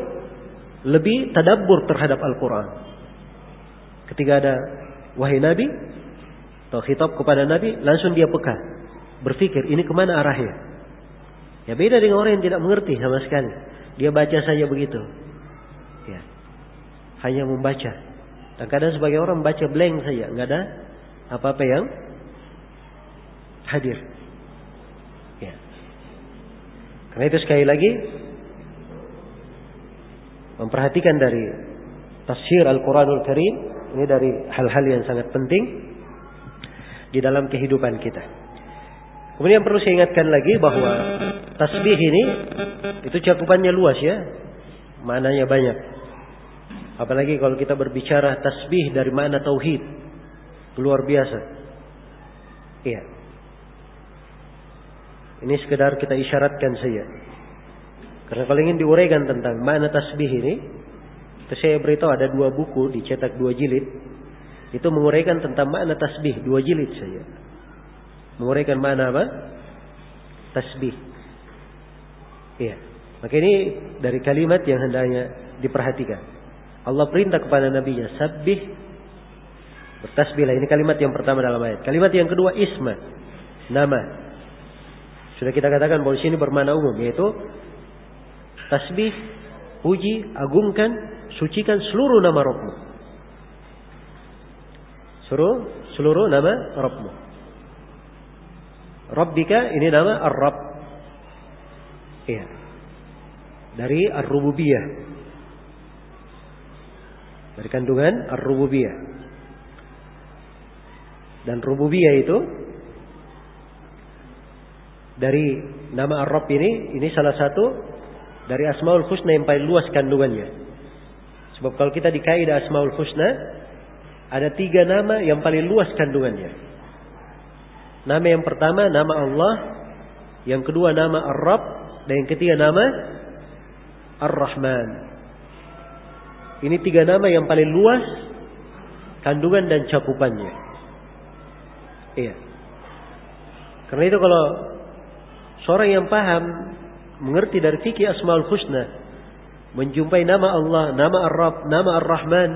lebih tadabbur terhadap Al-Quran. Ketika ada wahai nabi atau khitab kepada nabi, langsung dia peka berpikir ini ke mana arahnya. Ya beda dengan orang yang tidak mengerti sama sekali. Dia baca saja begitu. Ya. Hanya membaca. Dan kadang sebagai orang baca blank saja, nggak ada apa-apa yang hadir. Ya. Karena itu sekali lagi memperhatikan dari tafsir Al-Quranul Karim ini dari hal-hal yang sangat penting di dalam kehidupan kita. Kemudian perlu saya ingatkan lagi bahwa tasbih ini itu cakupannya luas ya. Maknanya banyak. Apalagi kalau kita berbicara tasbih dari mana tauhid. Luar biasa. Iya. Ini sekedar kita isyaratkan saja. Karena kalau ingin diuraikan tentang mana tasbih ini, itu saya beritahu ada dua buku dicetak dua jilid. Itu menguraikan tentang makna tasbih dua jilid saja. Menguraikan mana apa? Tasbih. Iya. Maka ini dari kalimat yang hendaknya diperhatikan. Allah perintah kepada nabinya, sabbih bertasbihlah. Ini kalimat yang pertama dalam ayat. Kalimat yang kedua isma, nama. Sudah kita katakan bahwa sini bermakna umum yaitu tasbih, puji, agungkan, sucikan seluruh nama Rabbmu. Seluruh seluruh nama Rabbmu. Rabbika ini nama Ar-Rabb. Iya. Dari Ar-Rububiyah. Dari kandungan Ar-Rububiyah. Dan Rububiyah itu dari nama Ar-Rabb ini, ini salah satu dari Asmaul Husna yang paling luas kandungannya. Sebab kalau kita di kaidah Asmaul Husna, ada tiga nama yang paling luas kandungannya. Nama yang pertama nama Allah, yang kedua nama Ar-Rabb, dan yang ketiga nama Ar-Rahman. Ini tiga nama yang paling luas kandungan dan cakupannya. Iya. Karena itu kalau seorang yang paham mengerti dari fikih Asmaul Husna, menjumpai nama Allah, nama Ar-Rabb, nama Ar-Rahman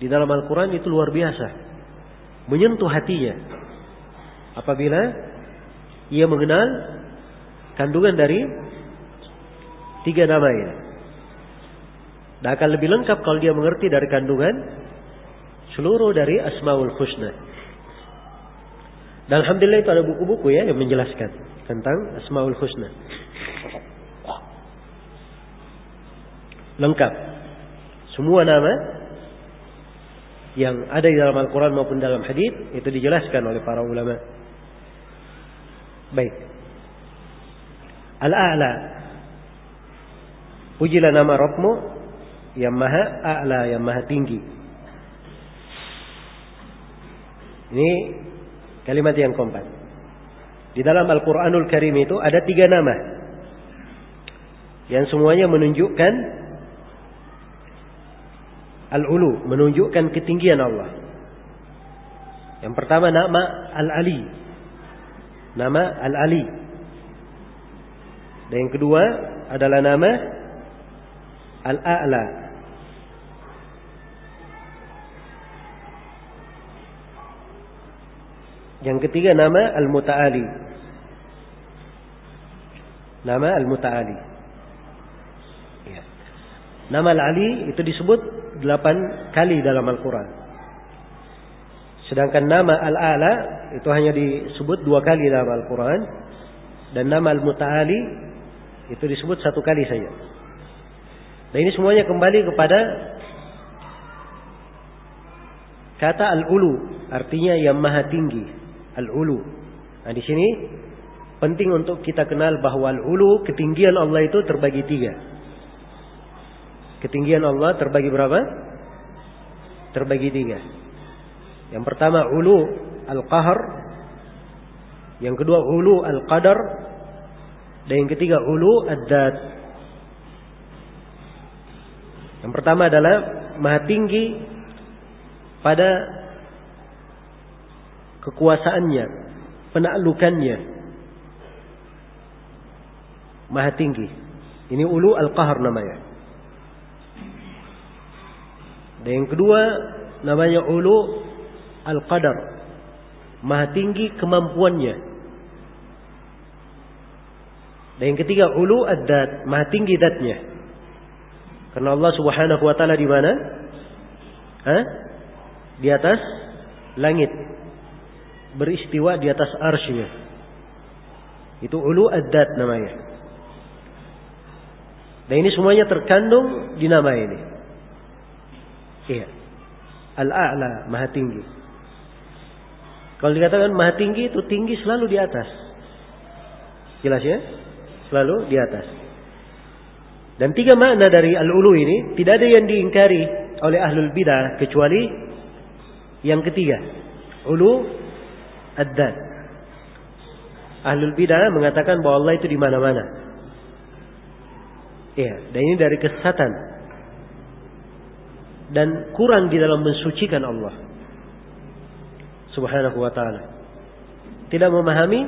di dalam Al-Quran itu luar biasa. Menyentuh hatinya apabila ia mengenal kandungan dari tiga nama ini. Dan akan lebih lengkap kalau dia mengerti dari kandungan seluruh dari Asmaul Husna. Dan Alhamdulillah itu ada buku-buku ya yang menjelaskan tentang Asmaul Husna. Lengkap. Semua nama yang ada di dalam Al-Quran maupun dalam hadis itu dijelaskan oleh para ulama. Baik. Al-A'la. Pujilah nama Rabbmu yang maha a'la, yang maha tinggi. Ini kalimat yang keempat. Di dalam Al-Quranul Karim itu ada tiga nama. Yang semuanya menunjukkan Al-Ulu, menunjukkan ketinggian Allah. Yang pertama nama Al-Ali, nama Al-Ali. Dan yang kedua adalah nama Al-A'la. Yang ketiga nama Al-Muta'ali. Nama Al-Muta'ali. Ya. Nama Al-Ali itu disebut delapan kali dalam Al-Quran. Sedangkan nama Al-A'la itu hanya disebut dua kali dalam Al-Quran. Dan nama Al-Muta'ali itu disebut satu kali saja. Dan ini semuanya kembali kepada kata Al-Ulu. Artinya yang maha tinggi. Al-Ulu. Nah di sini penting untuk kita kenal bahwa Al-Ulu ketinggian Allah itu terbagi tiga. Ketinggian Allah terbagi berapa? Terbagi tiga. Yang pertama ulu al-qahar. Yang kedua ulu al-qadar. Dan yang ketiga ulu ad-dat. Yang pertama adalah maha tinggi pada kekuasaannya, penaklukannya. Maha tinggi. Ini ulu al-qahar namanya. Dan yang kedua namanya ulu Al-Qadar. Maha tinggi kemampuannya. Dan yang ketiga ulu ad-dat, maha tinggi datnya. Karena Allah Subhanahu wa taala di mana? Hah? Di atas langit. beristiwa di atas arsy Itu ulu ad-dat namanya. Dan ini semuanya terkandung di nama ini. Iya. Al-A'la, maha tinggi. Kalau dikatakan maha tinggi itu tinggi selalu di atas. Jelas ya? Selalu di atas. Dan tiga makna dari al-ulu ini tidak ada yang diingkari oleh ahlul bidah kecuali yang ketiga. Ulu ad-dat. Ahlul bidah mengatakan bahwa Allah itu di mana-mana. Iya, dan ini dari kesesatan. Dan kurang di dalam mensucikan Allah. Subhanahu wa ta'ala. Tidak memahami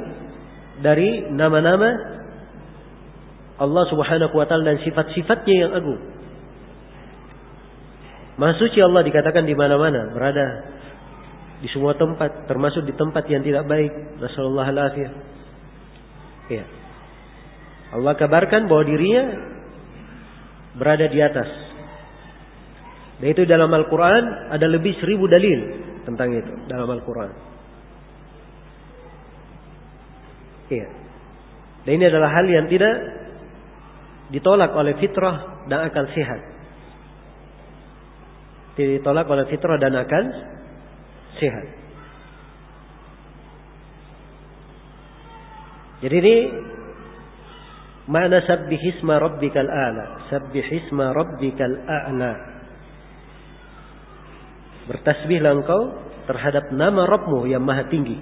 dari nama-nama Allah subhanahu wa ta'ala dan sifat-sifatnya yang agung. Maha suci Allah dikatakan di mana-mana, berada di semua tempat, termasuk di tempat yang tidak baik. Rasulullah alaihi Ya. Allah kabarkan bahwa dirinya berada di atas. Dan itu dalam Al-Quran ada lebih seribu dalil tentang itu dalam Al-Quran. Iya. Dan ini adalah hal yang tidak ditolak oleh fitrah dan akal sehat. Ditolak oleh fitrah dan akal sehat. Jadi ini mana sabbihisma rabbikal a'la. Sabbihisma rabbikal a'la. Bertasbihlah engkau terhadap nama Rabbmu yang maha tinggi.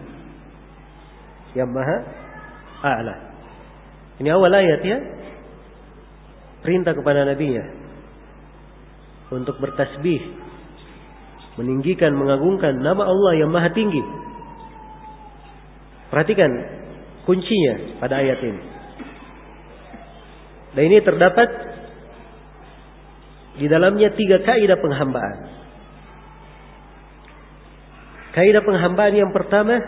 Yang maha a'la. Ini awal ayat ya. Perintah kepada nabinya. Untuk bertasbih meninggikan, mengagungkan nama Allah yang maha tinggi. Perhatikan kuncinya pada ayat ini. Dan ini terdapat di dalamnya tiga kaidah penghambaan. Kaidah penghambaan yang pertama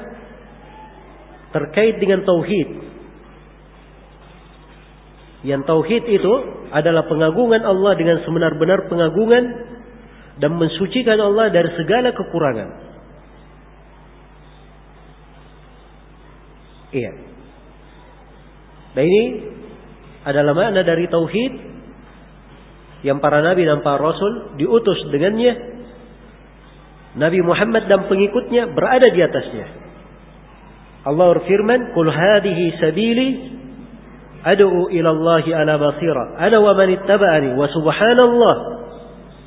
terkait dengan tauhid. Yang tauhid itu adalah pengagungan Allah dengan sebenar-benar pengagungan dan mensucikan Allah dari segala kekurangan. Iya. Dan ini adalah makna dari tauhid yang para nabi dan para rasul diutus dengannya. Nabi Muhammad dan pengikutnya berada di atasnya. Allah berfirman, "Qul hadhihi sabili ad'u ila Allah ala basira ana wa man ittaba'ani wa subhanallah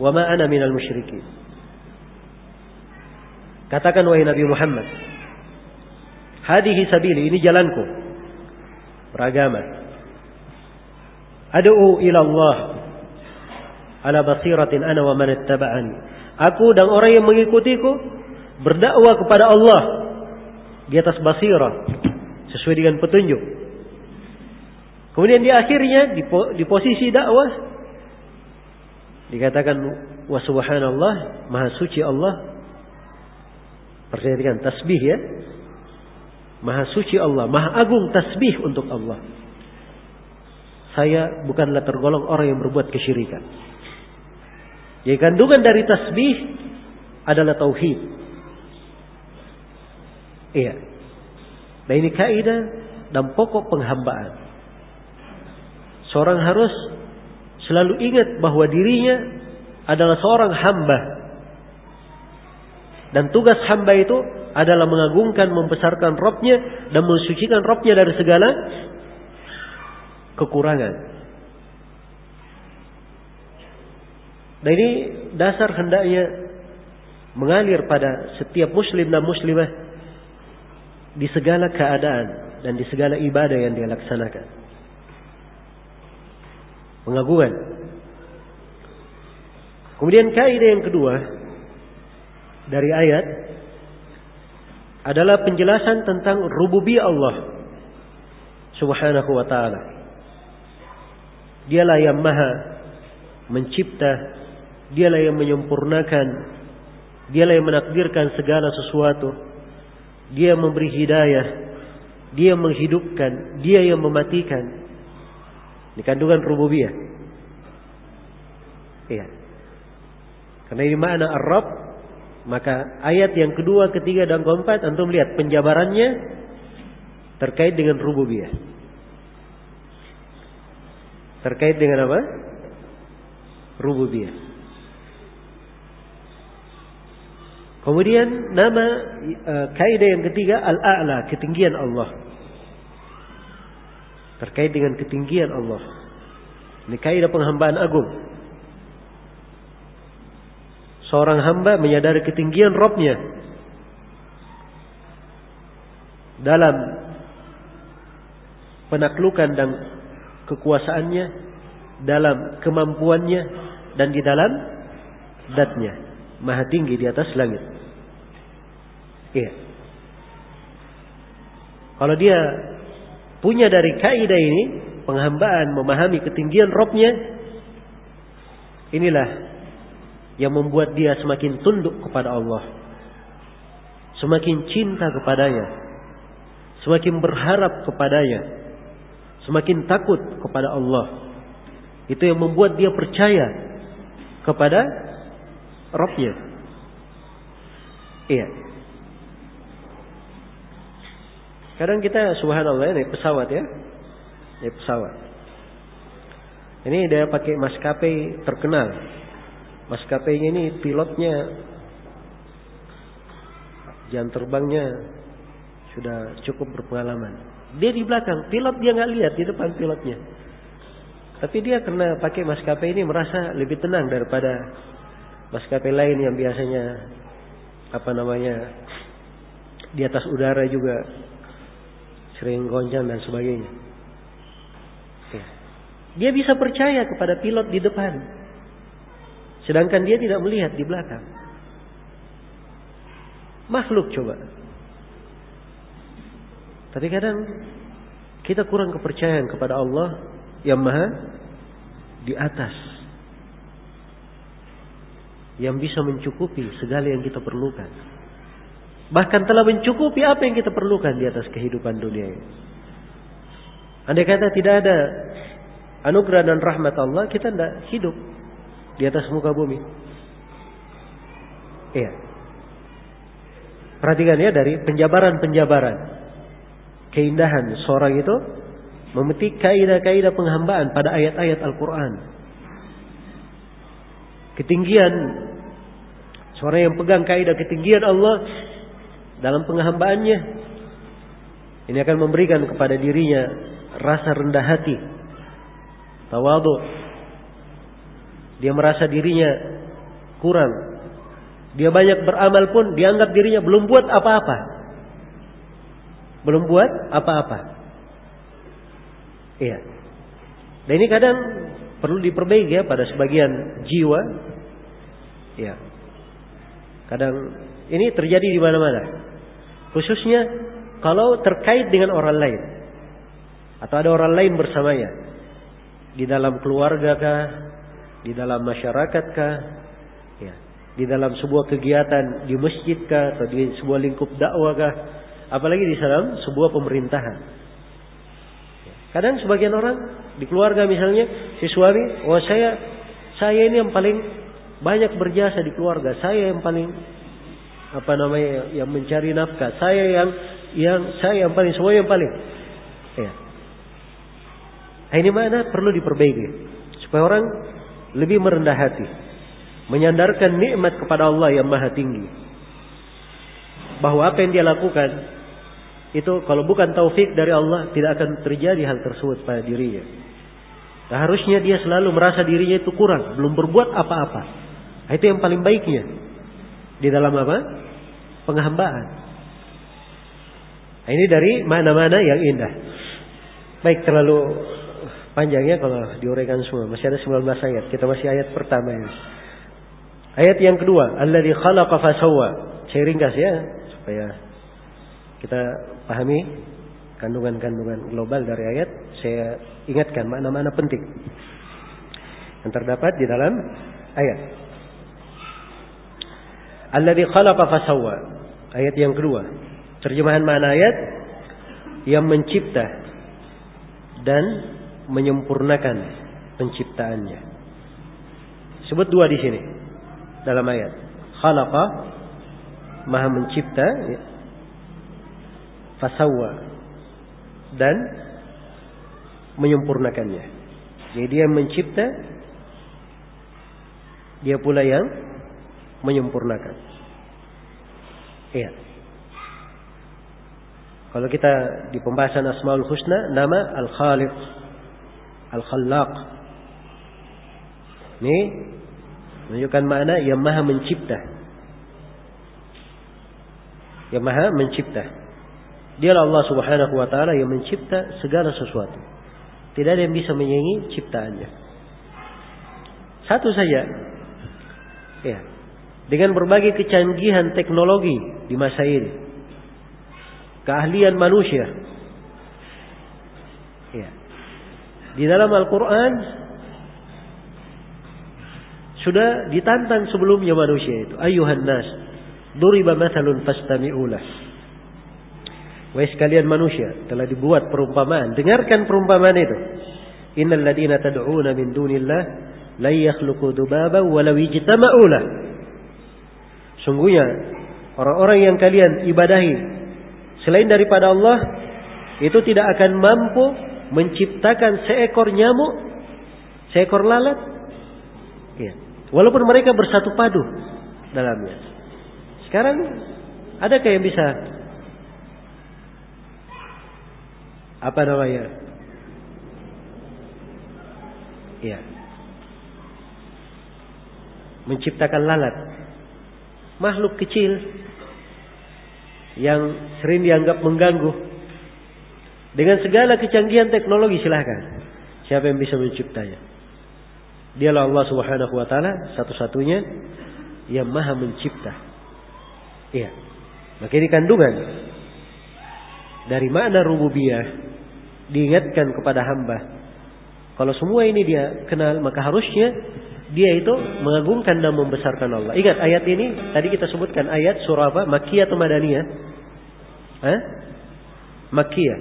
wa ma ana minal musyrikin. Katakan wahai Nabi Muhammad, hadihi sabili, ini jalanku beragama. Ad'u ila Allah ala basiratin ana wa man ittaba'ani. Aku dan orang yang mengikutiku berdakwah kepada Allah di atas basirah sesuai dengan petunjuk. Kemudian di akhirnya di, di posisi dakwah Dikatakan wa subhanallah, maha suci Allah. Perhatikan tasbih ya. Maha suci Allah, maha agung tasbih untuk Allah. Saya bukanlah tergolong orang yang berbuat kesyirikan. Jadi kandungan dari tasbih adalah tauhid. Iya. Nah ini kaidah dan pokok penghambaan. Seorang harus selalu ingat bahwa dirinya adalah seorang hamba. Dan tugas hamba itu adalah mengagungkan, membesarkan Robnya dan mensucikan Robnya dari segala kekurangan. Dan ini dasar hendaknya mengalir pada setiap muslim dan muslimah di segala keadaan dan di segala ibadah yang dia laksanakan pengagungan. Kemudian kaidah yang kedua dari ayat adalah penjelasan tentang rububiyah Allah Subhanahu wa taala. Dialah yang maha mencipta, dialah yang menyempurnakan, dialah yang menakdirkan segala sesuatu. Dia memberi hidayah, dia menghidupkan, dia yang mematikan, ini kandungan rububiyah. Iya. Karena ini makna Arab Maka ayat yang kedua, ketiga, dan keempat antum lihat penjabarannya terkait dengan rububiyah. Terkait dengan apa? Rububiyah. Kemudian nama uh, kaidah yang ketiga al-a'la, ketinggian Allah. Terkait dengan ketinggian Allah. Ini kaidah penghambaan agung. Seorang hamba menyadari ketinggian Robnya dalam penaklukan dan kekuasaannya, dalam kemampuannya dan di dalam datnya maha tinggi di atas langit. Iya. Kalau dia punya dari kaidah ini, penghambaan, memahami ketinggian robnya, inilah yang membuat dia semakin tunduk kepada Allah. Semakin cinta kepadanya. Semakin berharap kepadanya. Semakin takut kepada Allah. Itu yang membuat dia percaya kepada Robnya. Iya. Kadang kita subhanallah ini pesawat ya. Ini pesawat. Ini dia pakai maskapai terkenal. Maskapainya ini pilotnya jam terbangnya sudah cukup berpengalaman. Dia di belakang, pilot dia nggak lihat di depan pilotnya. Tapi dia karena pakai maskapai ini merasa lebih tenang daripada maskapai lain yang biasanya apa namanya di atas udara juga sering goncang dan sebagainya. Ya. Dia bisa percaya kepada pilot di depan. Sedangkan dia tidak melihat di belakang. Makhluk coba. Tapi kadang kita kurang kepercayaan kepada Allah yang maha di atas yang bisa mencukupi segala yang kita perlukan. Bahkan telah mencukupi apa yang kita perlukan di atas kehidupan dunia ini. Andai kata tidak ada anugerah dan rahmat Allah, kita tidak hidup di atas muka bumi. Iya. Perhatikan ya dari penjabaran-penjabaran keindahan seorang itu memetik kaidah-kaidah penghambaan pada ayat-ayat Al-Quran. Ketinggian Seorang yang pegang kaidah ketinggian Allah dalam penghambaannya ini akan memberikan kepada dirinya rasa rendah hati, tawadu. Dia merasa dirinya kurang. Dia banyak beramal pun dianggap dirinya belum buat apa-apa. Belum buat apa-apa. Iya. Dan ini kadang perlu diperbaiki ya pada sebagian jiwa. Iya. Kadang ini terjadi di mana-mana. Khususnya kalau terkait dengan orang lain. Atau ada orang lain bersamanya. Di dalam keluarga kah? Di dalam masyarakat kah? Ya. Di dalam sebuah kegiatan di masjid kah? Atau di sebuah lingkup dakwah kah? Apalagi di dalam sebuah pemerintahan. Ya. Kadang sebagian orang di keluarga misalnya si suami, oh saya saya ini yang paling banyak berjasa di keluarga. Saya yang paling apa namanya yang mencari nafkah. Saya yang yang saya yang paling semua yang paling. Ya. Ini mana perlu diperbaiki supaya orang lebih merendah hati, menyandarkan nikmat kepada Allah yang maha tinggi. Bahwa apa yang dia lakukan itu kalau bukan taufik dari Allah tidak akan terjadi hal tersebut pada dirinya. Nah, harusnya dia selalu merasa dirinya itu kurang, belum berbuat apa-apa. Nah, itu yang paling baiknya. Di dalam apa? Penghambaan. Nah, ini dari mana-mana yang indah. Baik, terlalu panjangnya kalau diuraikan semua. Masih ada 19 ayat. Kita masih ayat pertama ini. Ayat yang kedua, alladzi khalaqa fasawwa. Saya ringkas ya supaya kita pahami kandungan-kandungan global dari ayat. Saya ingatkan mana-mana penting yang terdapat di dalam ayat. Alladhi khalaqa fasawwa. Ayat yang kedua. Terjemahan mana ayat? Yang mencipta dan menyempurnakan penciptaannya. Sebut dua di sini dalam ayat. Khalaqa maha mencipta ya. fasawa dan menyempurnakannya. Jadi dia mencipta dia pula yang menyempurnakan. Iya. Kalau kita di pembahasan Asmaul Husna nama Al-Khaliq, Al-Khallaq. Ini menunjukkan makna yang maha mencipta. Yang maha mencipta. Dialah Allah Subhanahu wa taala yang mencipta segala sesuatu. Tidak ada yang bisa menyaingi ciptaannya. Satu saja. Ya. Dengan berbagai kecanggihan teknologi di masa ini. Keahlian manusia. Ya. Di dalam Al-Quran sudah ditantang sebelumnya manusia itu. Ayuhan nas. Duriba mathalun fastami'ulah. Wahai sekalian manusia, telah dibuat perumpamaan. Dengarkan perumpamaan itu. Innal ladina tad'una min dunillah la yakhluqu dubaba walau Sungguhnya orang-orang yang kalian ibadahi selain daripada Allah itu tidak akan mampu menciptakan seekor nyamuk, seekor lalat. Ya. Walaupun mereka bersatu padu dalamnya. Sekarang adakah yang bisa apa namanya? Ya. Menciptakan lalat. Makhluk kecil yang sering dianggap mengganggu. Dengan segala kecanggihan teknologi silahkan. Siapa yang bisa menciptanya? Dialah Allah Subhanahu wa taala satu-satunya yang Maha mencipta. Iya. Maka ini kandungan dari makna rububiyah diingatkan kepada hamba. Kalau semua ini dia kenal, maka harusnya dia itu mengagungkan dan membesarkan Allah. Ingat ayat ini tadi kita sebutkan ayat surah apa? Makkiyah atau Madaniyah? Hah? Makkiyah.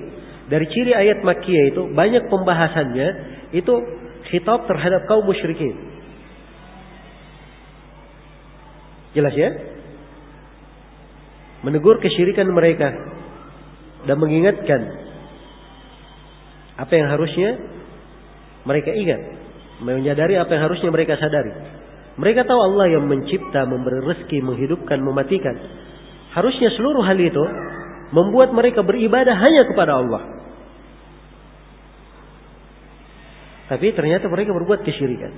Dari ciri ayat Makkiyah itu banyak pembahasannya itu khitab terhadap kaum musyrikin. Jelas ya? Menegur kesyirikan mereka dan mengingatkan apa yang harusnya mereka ingat, menyadari apa yang harusnya mereka sadari. Mereka tahu Allah yang mencipta, memberi rezeki, menghidupkan, mematikan. Harusnya seluruh hal itu membuat mereka beribadah hanya kepada Allah. Tapi ternyata mereka berbuat kesyirikan.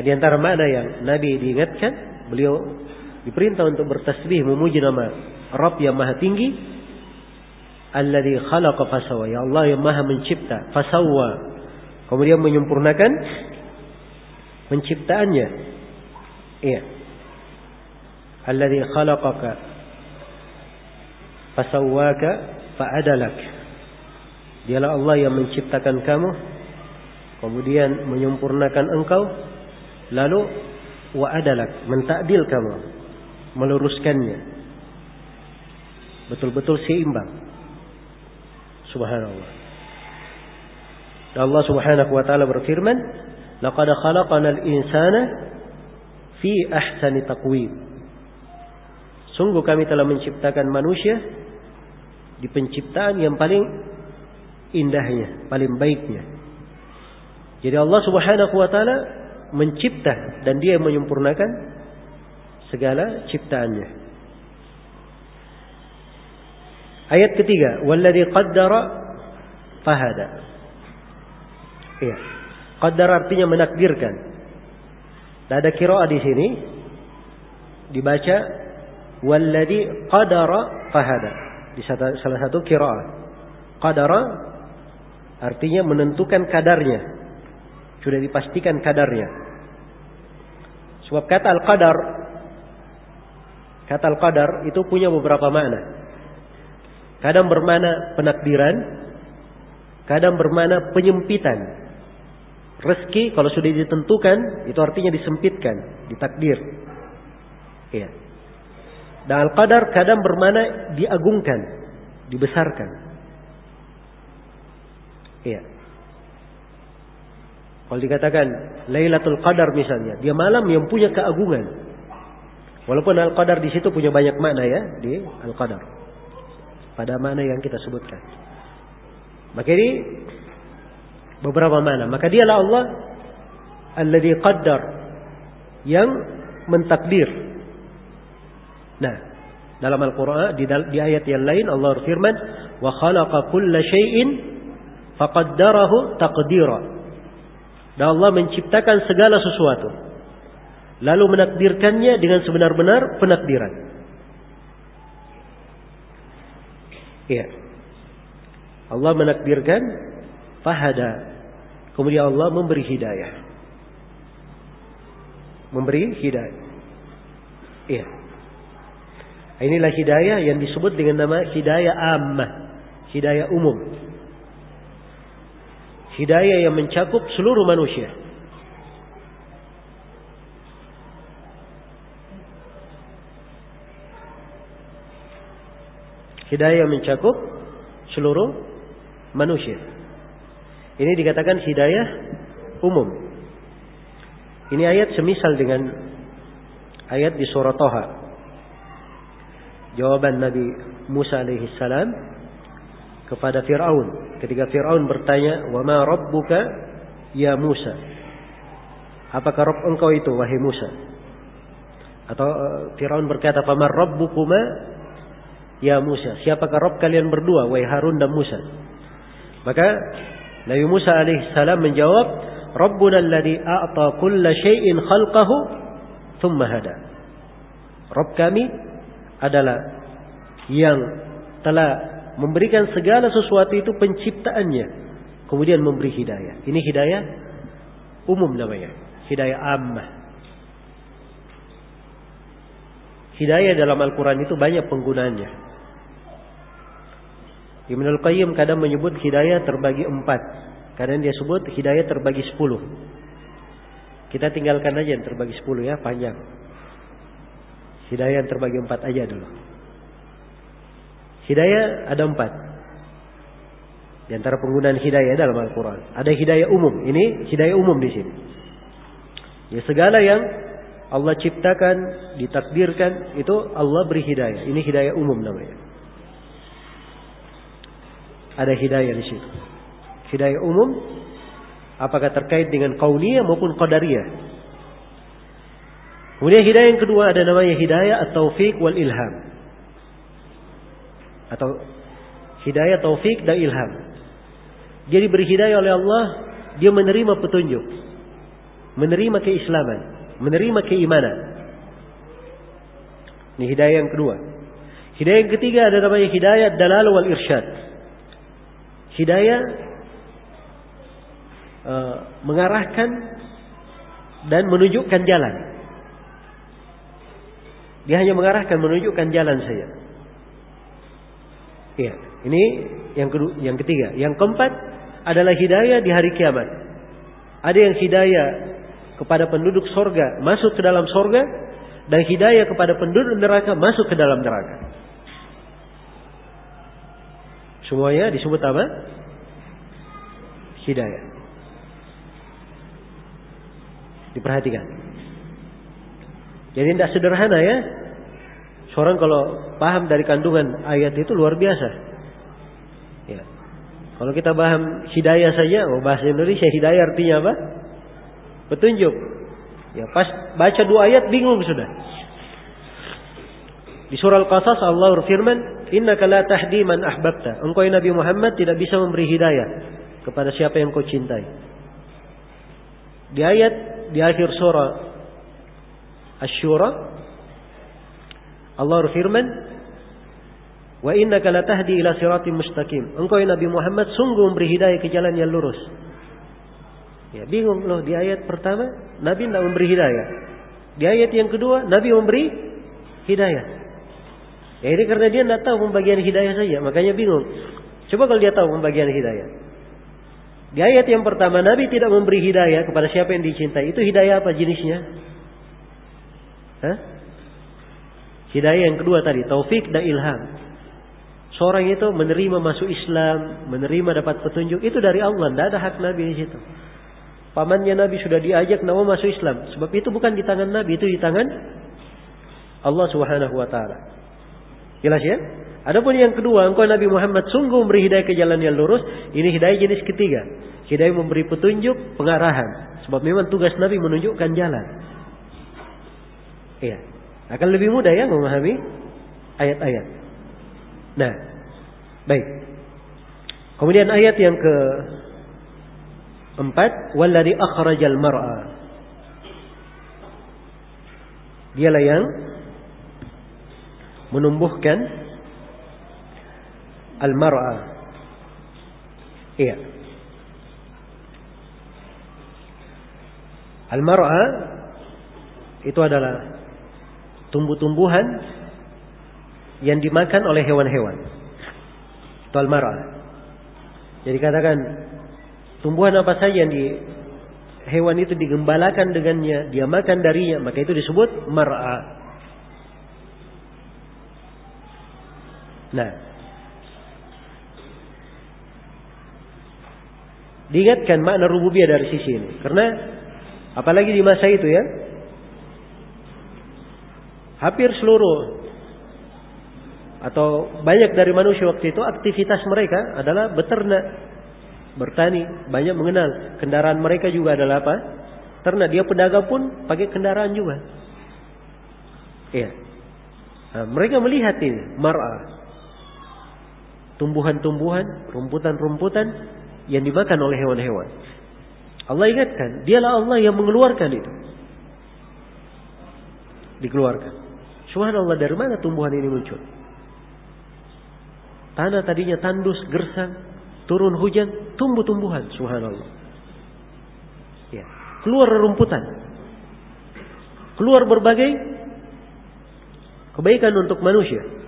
Di antara makna yang Nabi diingatkan, beliau diperintah untuk bertasbih memuji nama Rabb yang Maha Tinggi. Khalaqa fasawa. Ya Allah yang Maha mencipta, fasawa. Kemudian menyempurnakan penciptaannya. Iya. Alladzi khalaqaka fasawwaka fa'adalak. Dialah Allah yang menciptakan kamu, kemudian menyempurnakan engkau, lalu wa adalak, mentakdil kamu, meluruskannya. Betul-betul seimbang. Subhanallah. Allah Subhanahu wa taala berfirman, "Laqad khalaqanal insana fi ahsani taqwim." Sungguh kami telah menciptakan manusia di penciptaan yang paling indahnya, paling baiknya. Jadi Allah Subhanahu wa taala mencipta dan dia menyempurnakan segala ciptaannya. Ayat ketiga, "Walladzi qaddara fahada." Iya. Qaddara artinya menakdirkan. Dan ada kiraah di sini dibaca "Walladzi qadara fahada. Di salah satu kiraah. Qadara Artinya menentukan kadarnya. Sudah dipastikan kadarnya. Sebab kata al-qadar kata al-qadar itu punya beberapa makna. Kadang bermakna penakdiran, kadang bermakna penyempitan. Rezeki kalau sudah ditentukan itu artinya disempitkan, ditakdir. Iya. Dan al-qadar kadang bermakna diagungkan, dibesarkan. Iya. Kalau dikatakan Lailatul Qadar misalnya, dia malam yang punya keagungan. Walaupun al-qadar di situ punya banyak makna ya di al-qadar. Pada makna yang kita sebutkan. Maka ini beberapa makna. Maka dialah Allah alladhi qaddar yang mentakdir. Nah, dalam Al-Qur'an di, di ayat yang lain Allah berfirman, "Wa khalaqa kulla syai'in faqaddarahu taqdira." Dan Allah menciptakan segala sesuatu lalu menakdirkannya dengan sebenar-benar penakdiran. Iya. Allah menakdirkan fahada. Kemudian Allah memberi hidayah. Memberi hidayah. Iya. Inilah hidayah yang disebut dengan nama hidayah ammah. Hidayah umum. Hidayah yang mencakup seluruh manusia. Hidayah mencakup seluruh manusia. Ini dikatakan hidayah umum. Ini ayat semisal dengan ayat di surah Toha. Jawaban Nabi Musa alaihi salam kepada Fir'aun. Ketika Fir'aun bertanya, "Wa ma rabbuka ya Musa?" Apakah Rabb engkau itu wahai Musa? Atau uh, Fir'aun berkata, "Fa man rabbukuma Ya Musa, siapakah Rob kalian berdua, wahai Harun dan Musa? Maka Nabi Musa alaihissalam menjawab, Rabbuna alladhi a'ta kulla syai'in khalqahu thumma hada. Rabb kami adalah yang telah memberikan segala sesuatu itu penciptaannya, kemudian memberi hidayah. Ini hidayah umum namanya, hidayah ammah. Hidayah dalam Al-Quran itu banyak penggunaannya. Ibnul Qayyim kadang menyebut hidayah terbagi empat. Kadang dia sebut hidayah terbagi sepuluh. Kita tinggalkan aja yang terbagi sepuluh ya, panjang. Hidayah yang terbagi empat aja dulu. Hidayah ada empat. Di antara penggunaan hidayah dalam Al-Quran. Ada hidayah umum. Ini hidayah umum di sini. Ya segala yang Allah ciptakan, ditakdirkan, itu Allah beri hidayah. Ini hidayah umum namanya ada hidayah di situ. Hidayah umum apakah terkait dengan kauniyah maupun qadariyah. Kemudian hidayah yang kedua ada namanya hidayah atau taufik wal ilham. Atau hidayah taufik dan ilham. Dia diberi hidayah oleh Allah, dia menerima petunjuk. Menerima keislaman, menerima keimanan. Ini hidayah yang kedua. Hidayah yang ketiga ada namanya hidayah dalal wal irsyad. Hidayah e, mengarahkan dan menunjukkan jalan. Dia hanya mengarahkan, menunjukkan jalan saja. Iya, ini yang kedua, yang ketiga. Yang keempat adalah hidayah di hari kiamat. Ada yang hidayah kepada penduduk sorga masuk ke dalam sorga dan hidayah kepada penduduk neraka masuk ke dalam neraka. Semuanya disebut apa? Hidayah. Diperhatikan. Jadi tidak sederhana ya. Seorang kalau paham dari kandungan ayat itu luar biasa. Ya. Kalau kita paham hidayah saja, oh bahasa Indonesia hidayah artinya apa? Petunjuk. Ya, pas baca dua ayat bingung sudah. Di surah Al-Qasas Allah berfirman, Innaka la tahdi man ahbabta. Engkau ya Nabi Muhammad tidak bisa memberi hidayah kepada siapa yang kau cintai. Di ayat di akhir surah Asy-Syura Allah berfirman, "Wa innaka la tahdi ila siratim mustaqim." Engkau ya Nabi Muhammad sungguh memberi hidayah ke jalan yang lurus. Ya, bingung loh di ayat pertama Nabi tidak memberi hidayah. Di ayat yang kedua Nabi memberi hidayah. Ya ini karena dia tidak tahu pembagian hidayah saja, makanya bingung. Coba kalau dia tahu pembagian hidayah. Di ayat yang pertama Nabi tidak memberi hidayah kepada siapa yang dicintai. Itu hidayah apa jenisnya? Hah? Hidayah yang kedua tadi, taufik dan ilham. Seorang itu menerima masuk Islam, menerima dapat petunjuk, itu dari Allah, tidak ada hak Nabi di situ. Pamannya Nabi sudah diajak nama masuk Islam. Sebab itu bukan di tangan Nabi, itu di tangan Allah Subhanahu wa taala. Jelas ya? Adapun yang kedua, engkau Nabi Muhammad sungguh memberi hidayah ke jalan yang lurus. Ini hidayah jenis ketiga. Hidayah memberi petunjuk, pengarahan. Sebab memang tugas Nabi menunjukkan jalan. Iya. Akan lebih mudah ya memahami ayat-ayat. Nah, baik. Kemudian ayat yang ke empat, walladhi akhrajal mar'a. Dialah yang menumbuhkan al-mar'a. Iya. Al-mar'a itu adalah tumbuh-tumbuhan yang dimakan oleh hewan-hewan. Itu al-mar'a. Jadi katakan tumbuhan apa saja yang di hewan itu digembalakan dengannya, dia makan darinya, maka itu disebut mar'a. Nah, diingatkan makna rububiyah dari sisi ini, karena apalagi di masa itu ya, hampir seluruh atau banyak dari manusia waktu itu aktivitas mereka adalah beternak, bertani, banyak mengenal kendaraan mereka juga adalah apa? Ternak. Dia pedagang pun pakai kendaraan juga. Iya. Nah, mereka melihat ini mar'a. Tumbuhan-tumbuhan, rumputan-rumputan yang dimakan oleh hewan-hewan. Allah ingatkan, dialah Allah yang mengeluarkan itu. Dikeluarkan. Subhanallah dari mana tumbuhan ini muncul? Tanah tadinya tandus, gersang, turun hujan, tumbuh tumbuhan, subhanallah. Ya, keluar rumputan. Keluar berbagai kebaikan untuk manusia.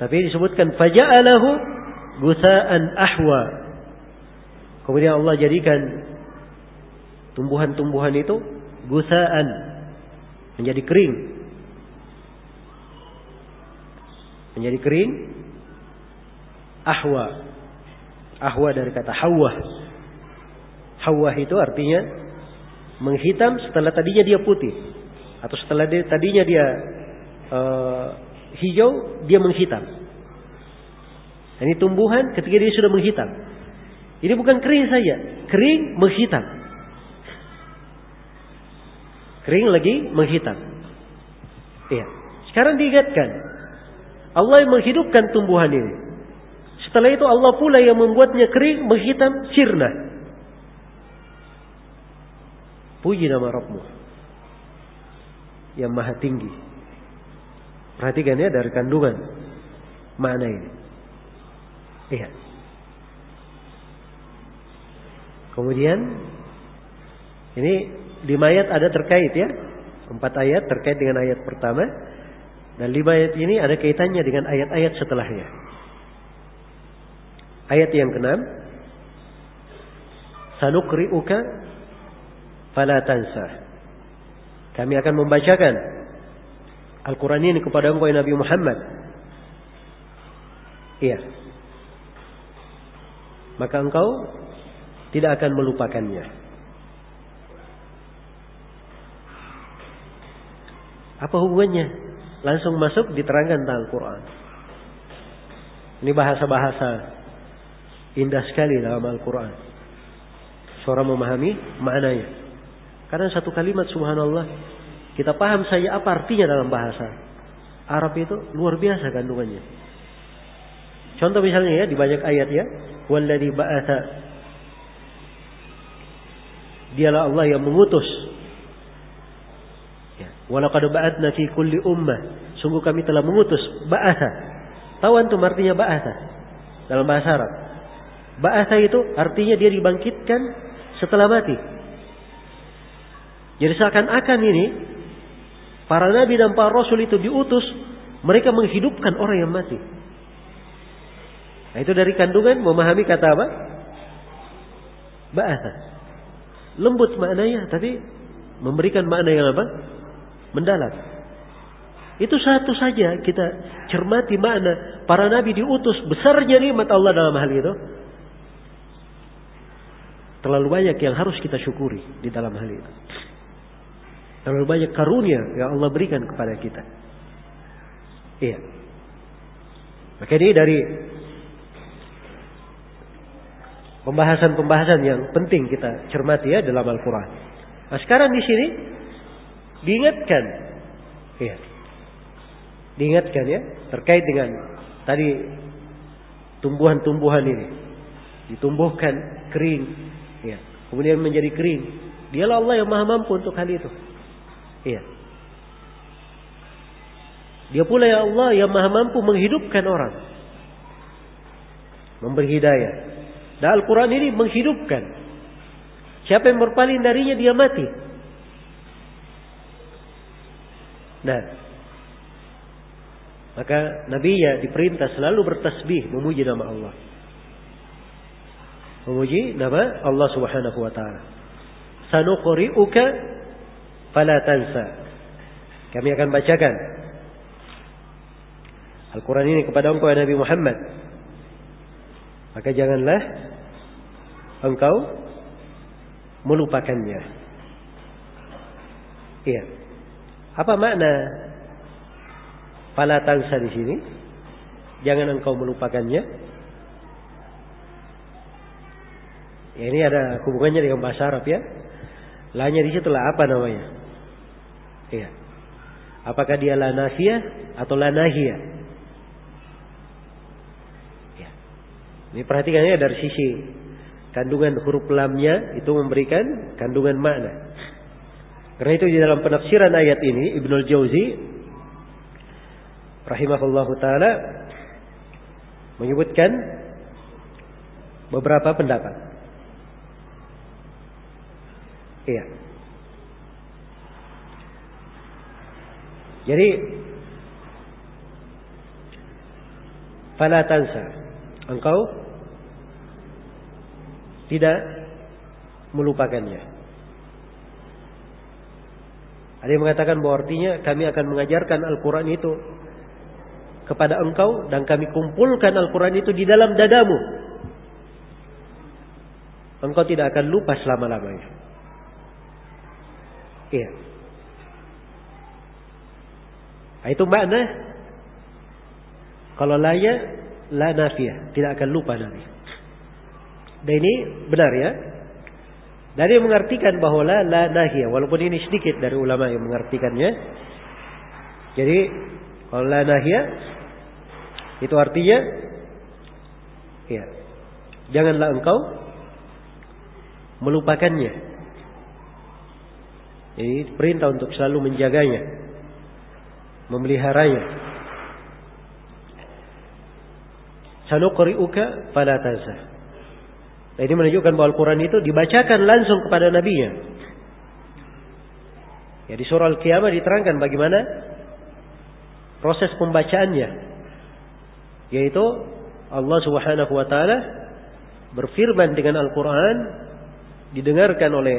Tapi disebutkan faja'alahu gusaan ahwa. Kemudian Allah jadikan tumbuhan-tumbuhan itu gusaan menjadi kering. Menjadi kering ahwa. Ahwa dari kata hawa hawa itu artinya menghitam setelah tadinya dia putih atau setelah dia, tadinya dia uh, hijau dia menghitam ini tumbuhan ketika dia sudah menghitam ini bukan kering saja kering menghitam kering lagi menghitam iya sekarang diingatkan Allah yang menghidupkan tumbuhan ini. Setelah itu Allah pula yang membuatnya kering, menghitam, sirna. Puji nama Rabbmu. Yang maha tinggi. Perhatikan ya dari kandungan mana ini. Iya. Kemudian ini di mayat ada terkait ya. Empat ayat terkait dengan ayat pertama. Dan lima ayat ini ada kaitannya dengan ayat-ayat setelahnya. Ayat yang keenam, Sanukri'uka fala tansa. Kami akan membacakan Al-Quran ini kepada engkau Nabi Muhammad. Iya. Maka engkau tidak akan melupakannya. Apa hubungannya langsung masuk diterangkan tentang Al-Quran. Ini bahasa-bahasa indah sekali dalam Al-Quran. Seorang memahami maknanya. Karena satu kalimat subhanallah, kita paham saja apa artinya dalam bahasa. Arab itu luar biasa kandungannya. Contoh misalnya ya di banyak ayat ya, walladzi ba'atha Dialah Allah yang mengutus Walaqad ba'atna fi kulli ummah. Sungguh kami telah mengutus ba'atha. Tahu antum artinya ba'atha? Dalam bahasa Arab. Ba'atha itu artinya dia dibangkitkan setelah mati. Jadi seakan-akan ini para nabi dan para rasul itu diutus mereka menghidupkan orang yang mati. Nah itu dari kandungan memahami kata apa? Ba'atha. Lembut maknanya tapi memberikan makna yang apa? mendalam. Itu satu saja kita cermati makna para nabi diutus besarnya nikmat Allah dalam hal itu. Terlalu banyak yang harus kita syukuri di dalam hal itu. Terlalu banyak karunia yang Allah berikan kepada kita. Iya. Maka ini dari pembahasan-pembahasan yang penting kita cermati ya dalam Al-Quran. Nah sekarang di sini diingatkan, iya, diingatkan ya terkait dengan tadi tumbuhan-tumbuhan ini ditumbuhkan kering, ya, kemudian menjadi kering. Dialah Allah yang maha mampu untuk hal itu. Iya. Dia pula ya Allah yang maha mampu menghidupkan orang. Memberi hidayah. Dan Al-Quran ini menghidupkan. Siapa yang berpaling darinya dia mati. Nah. Maka Nabi ya diperintah selalu bertasbih memuji nama Allah. Memuji nama Allah Subhanahu wa taala. Sanuqri'uka fala tansa. Kami akan bacakan Al-Quran ini kepada engkau ya Nabi Muhammad. Maka janganlah engkau melupakannya. Iya. Apa makna pala tansa di sini? Jangan engkau melupakannya. Ya, ini ada hubungannya dengan bahasa Arab ya. Lanya di situ lah apa namanya? Iya. Apakah dia la nafiyah atau la nahiyah? Ya. Ini perhatikannya dari sisi kandungan huruf lamnya itu memberikan kandungan makna. Karena itu di dalam penafsiran ayat ini Ibnul Jauzi rahimahullahu taala menyebutkan beberapa pendapat. Iya. Jadi fala tansa. Engkau tidak melupakannya. Ada yang mengatakan bahwa artinya kami akan mengajarkan Al-Quran itu kepada engkau dan kami kumpulkan Al-Quran itu di dalam dadamu. Engkau tidak akan lupa selama-lamanya. Iya. Nah, itu makna kalau laya la nafiyah, tidak akan lupa nanti. Dan ini benar ya. Dari mengartikan bahwa la la nahiyah, walaupun ini sedikit dari ulama yang mengartikannya. Jadi kalau la nahiyah itu artinya ya, janganlah engkau melupakannya. Jadi perintah untuk selalu menjaganya, memeliharanya. Sanuqri'uka fala tansa. Nah, ini menunjukkan bahwa Al-Quran itu dibacakan langsung kepada nabinya. Ya di surah Al-Qiyamah diterangkan bagaimana proses pembacaannya. Yaitu Allah Subhanahu wa taala berfirman dengan Al-Qur'an didengarkan oleh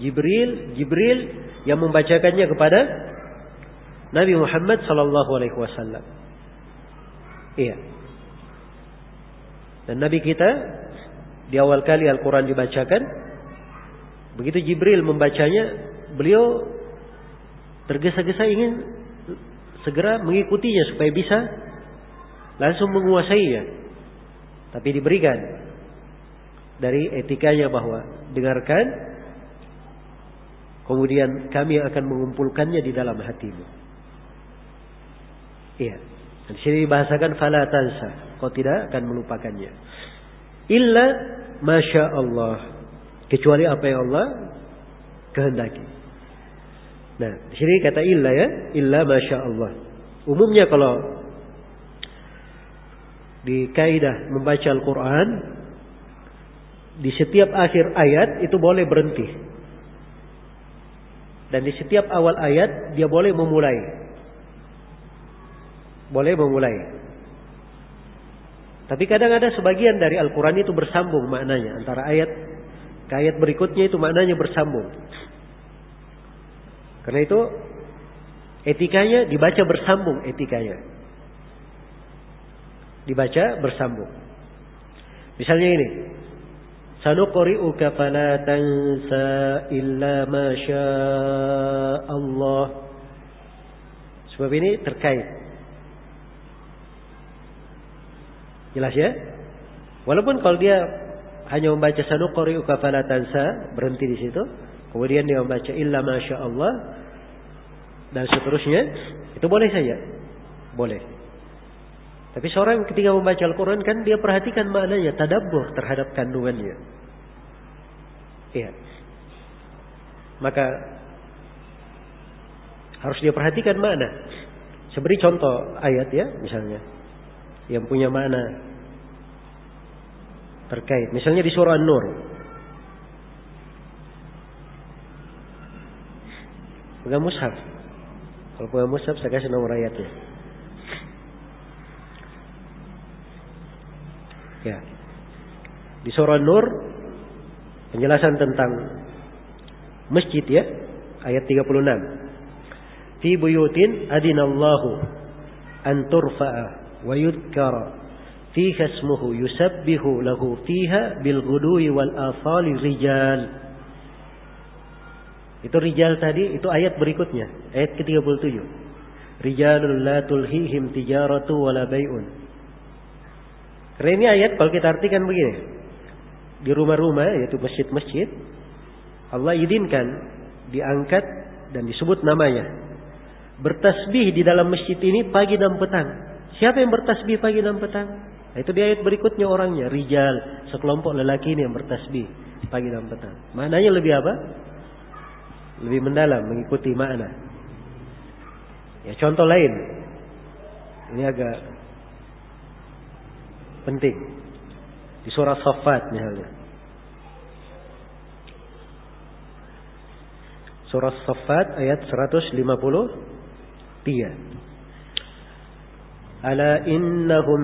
Jibril, Jibril yang membacakannya kepada Nabi Muhammad sallallahu alaihi wasallam. Iya. Dan Nabi kita di awal kali Al-Quran dibacakan, begitu Jibril membacanya, beliau tergesa-gesa ingin segera mengikutinya supaya bisa langsung menguasainya. Tapi diberikan dari etikanya bahwa dengarkan Kemudian kami akan mengumpulkannya di dalam hatimu. Iya. Di sini dibahasakan fala tansa. Kau tidak akan melupakannya. Illa masya Allah. Kecuali apa yang Allah kehendaki. Nah, di sini kata illa ya, illa masya Allah. Umumnya kalau di kaidah membaca Al-Quran, di setiap akhir ayat itu boleh berhenti. Dan di setiap awal ayat dia boleh memulai. Boleh memulai. Tapi kadang ada sebagian dari Al-Quran itu bersambung maknanya. Antara ayat ke ayat berikutnya itu maknanya bersambung. Karena itu etikanya dibaca bersambung etikanya. Dibaca bersambung. Misalnya ini. Sanuqri'uka fala tansa illa ma Allah. Sebab ini terkait. Jelas ya? Walaupun kalau dia hanya membaca sanuqri'uka fala tansa, berhenti di situ, kemudian dia membaca illa ma Allah dan seterusnya, itu boleh saja. Boleh. Tapi seorang ketika membaca Al-Quran kan dia perhatikan maknanya, tadabbur terhadap kandungannya. Iya. Maka harus dia perhatikan makna. Seberi contoh ayat ya, misalnya. Yang punya makna terkait. Misalnya di surah An-Nur. Pegang mushaf. Kalau pegang mushaf saya kasih nomor ayatnya. Ya. Di surah Nur penjelasan tentang masjid ya, ayat 36. Fi buyutin adinallahu an turfa'a wa yudkara lahu fiha bil ghudwi wal afali rijal. Itu rijal tadi, itu ayat berikutnya, ayat ke-37. Rijalul la tulhihim tijaratu wala bai'un karena ini ayat kalau kita artikan begini. Di rumah-rumah yaitu masjid-masjid Allah izinkan diangkat dan disebut namanya. Bertasbih di dalam masjid ini pagi dan petang. Siapa yang bertasbih pagi dan petang? Nah, itu di ayat berikutnya orangnya. Rijal. Sekelompok lelaki ini yang bertasbih pagi dan petang. Maknanya lebih apa? Lebih mendalam mengikuti makna. Ya contoh lain. Ini agak penting. Di surah Safat misalnya. Surah Safat ayat 153. Ala innahum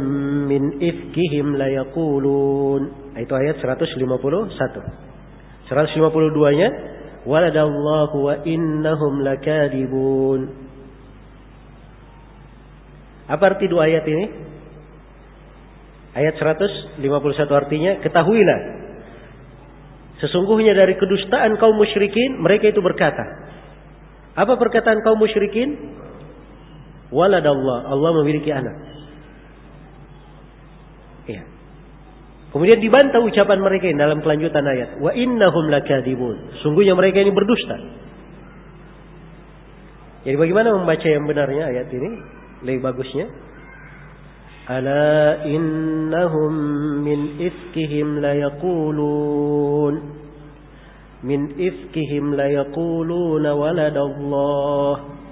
min ifkihim la yaqulun. Itu ayat 151. 152-nya waladallahu wa innahum lakadibun. Apa arti dua ayat ini? Ayat 151 artinya ketahuilah sesungguhnya dari kedustaan kaum musyrikin mereka itu berkata apa perkataan kaum musyrikin Walad Allah, Allah memiliki anak. Ya. Kemudian dibantah ucapan mereka ini dalam kelanjutan ayat. Wa innahum lakadibun. Sungguhnya mereka ini berdusta. Jadi bagaimana membaca yang benarnya ayat ini? Lebih bagusnya. Ala innahum min ifkihim layakulun. Min ifkihim layakuluna waladallah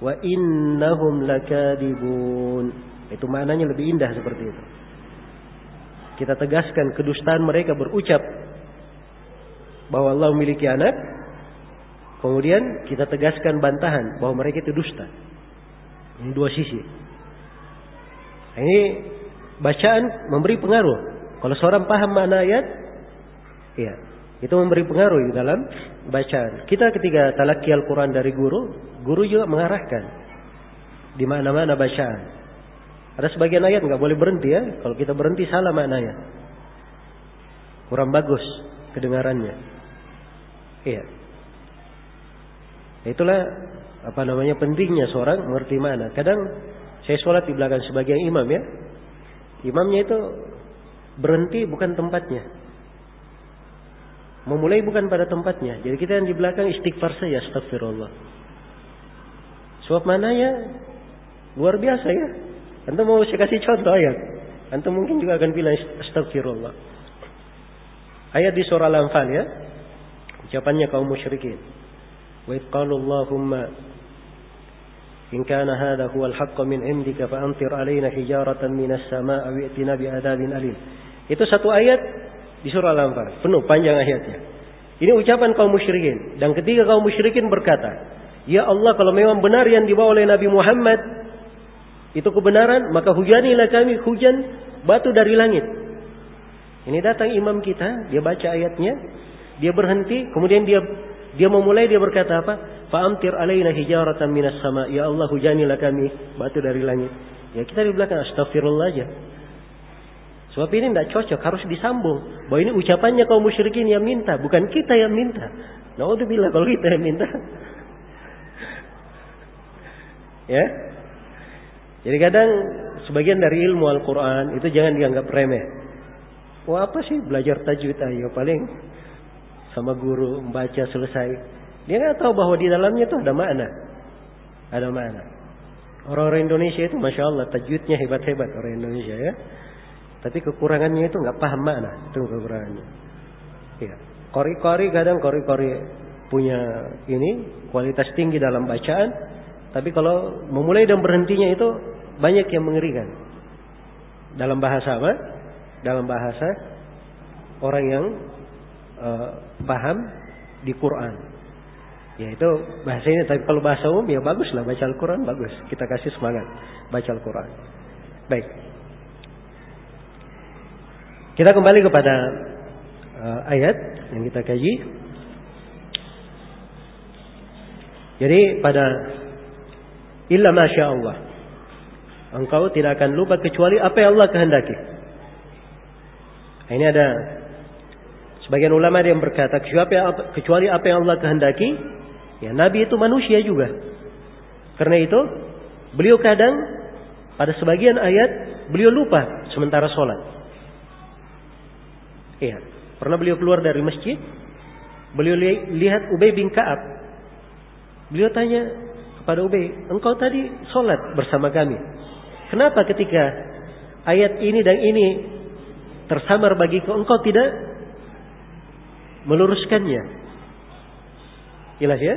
wa innahum lakadibun. Itu maknanya lebih indah seperti itu. Kita tegaskan kedustaan mereka berucap bahwa Allah memiliki anak. Kemudian kita tegaskan bantahan bahwa mereka itu dusta. Ini dua sisi. Ini bacaan memberi pengaruh. Kalau seorang paham makna ayat, ya, itu memberi pengaruh di dalam bacaan. Kita ketika talaki Al-Quran dari guru, guru juga mengarahkan di mana-mana bacaan. Ada sebagian ayat nggak boleh berhenti ya. Kalau kita berhenti salah maknanya. Kurang bagus kedengarannya. Iya. Itulah apa namanya pentingnya seorang mengerti mana. Kadang saya sholat di belakang sebagian imam ya. Imamnya itu berhenti bukan tempatnya. Memulai bukan pada tempatnya. Jadi kita yang di belakang istighfar saja astagfirullah. Sebab mana ya? Luar biasa ya. Antum mau saya kasih contoh ayat. Antum mungkin juga akan bilang astagfirullah. Ayat di surah Al-Anfal ya. Ucapannya kaum musyrikin. Wa Allahumma إن كان هذا هو الحق من عندك فأمطر علينا حجارة من السماء أو ائتنا بعذاب أليم Itu satu ayat di surah Al-Anfal, penuh panjang ayatnya. Ini ucapan kaum musyrikin dan ketika kaum musyrikin berkata, "Ya Allah, kalau memang benar yang dibawa oleh Nabi Muhammad itu kebenaran, maka hujanilah kami hujan batu dari langit." Ini datang imam kita, dia baca ayatnya, dia berhenti, kemudian dia dia memulai dia berkata apa? Fa'amtir alaina hijaratan minas sama. Ya Allah hujanilah kami batu dari langit. Ya kita di belakang astagfirullah aja. Sebab ini tidak cocok, harus disambung. Bahwa ini ucapannya kaum musyrikin yang minta, bukan kita yang minta. Nah, bilang kalau kita yang minta. Ya. Jadi kadang sebagian dari ilmu Al-Quran itu jangan dianggap remeh. Wah apa sih belajar tajwid ayo paling sama guru membaca selesai. Dia nggak tahu bahwa di dalamnya itu ada makna. Ada makna. Orang-orang Indonesia itu masya Allah tajwidnya hebat-hebat orang Indonesia ya. Tapi kekurangannya itu nggak paham makna, itu kekurangannya. Ya. Kori-kori kadang kori-kori punya ini kualitas tinggi dalam bacaan, tapi kalau memulai dan berhentinya itu banyak yang mengerikan. Dalam bahasa apa? Dalam bahasa orang yang uh, paham di Quran. Ya itu bahasa ini, tapi kalau bahasa umum ya bagus lah baca Al-Quran bagus. Kita kasih semangat baca Al-Quran. Baik. Kita kembali kepada uh, ayat yang kita kaji. Jadi pada illa masya Allah. Engkau tidak akan lupa kecuali apa yang Allah kehendaki. Ini ada sebagian ulama yang berkata kecuali apa yang Allah kehendaki, ya Nabi itu manusia juga. Karena itu beliau kadang pada sebagian ayat beliau lupa sementara sholat. Iya. Pernah beliau keluar dari masjid, beliau lihat Ubay bin Ka'ab. Beliau tanya kepada Ubay, engkau tadi sholat bersama kami. Kenapa ketika ayat ini dan ini tersamar bagiku, engkau tidak meluruskannya? Jelas ya?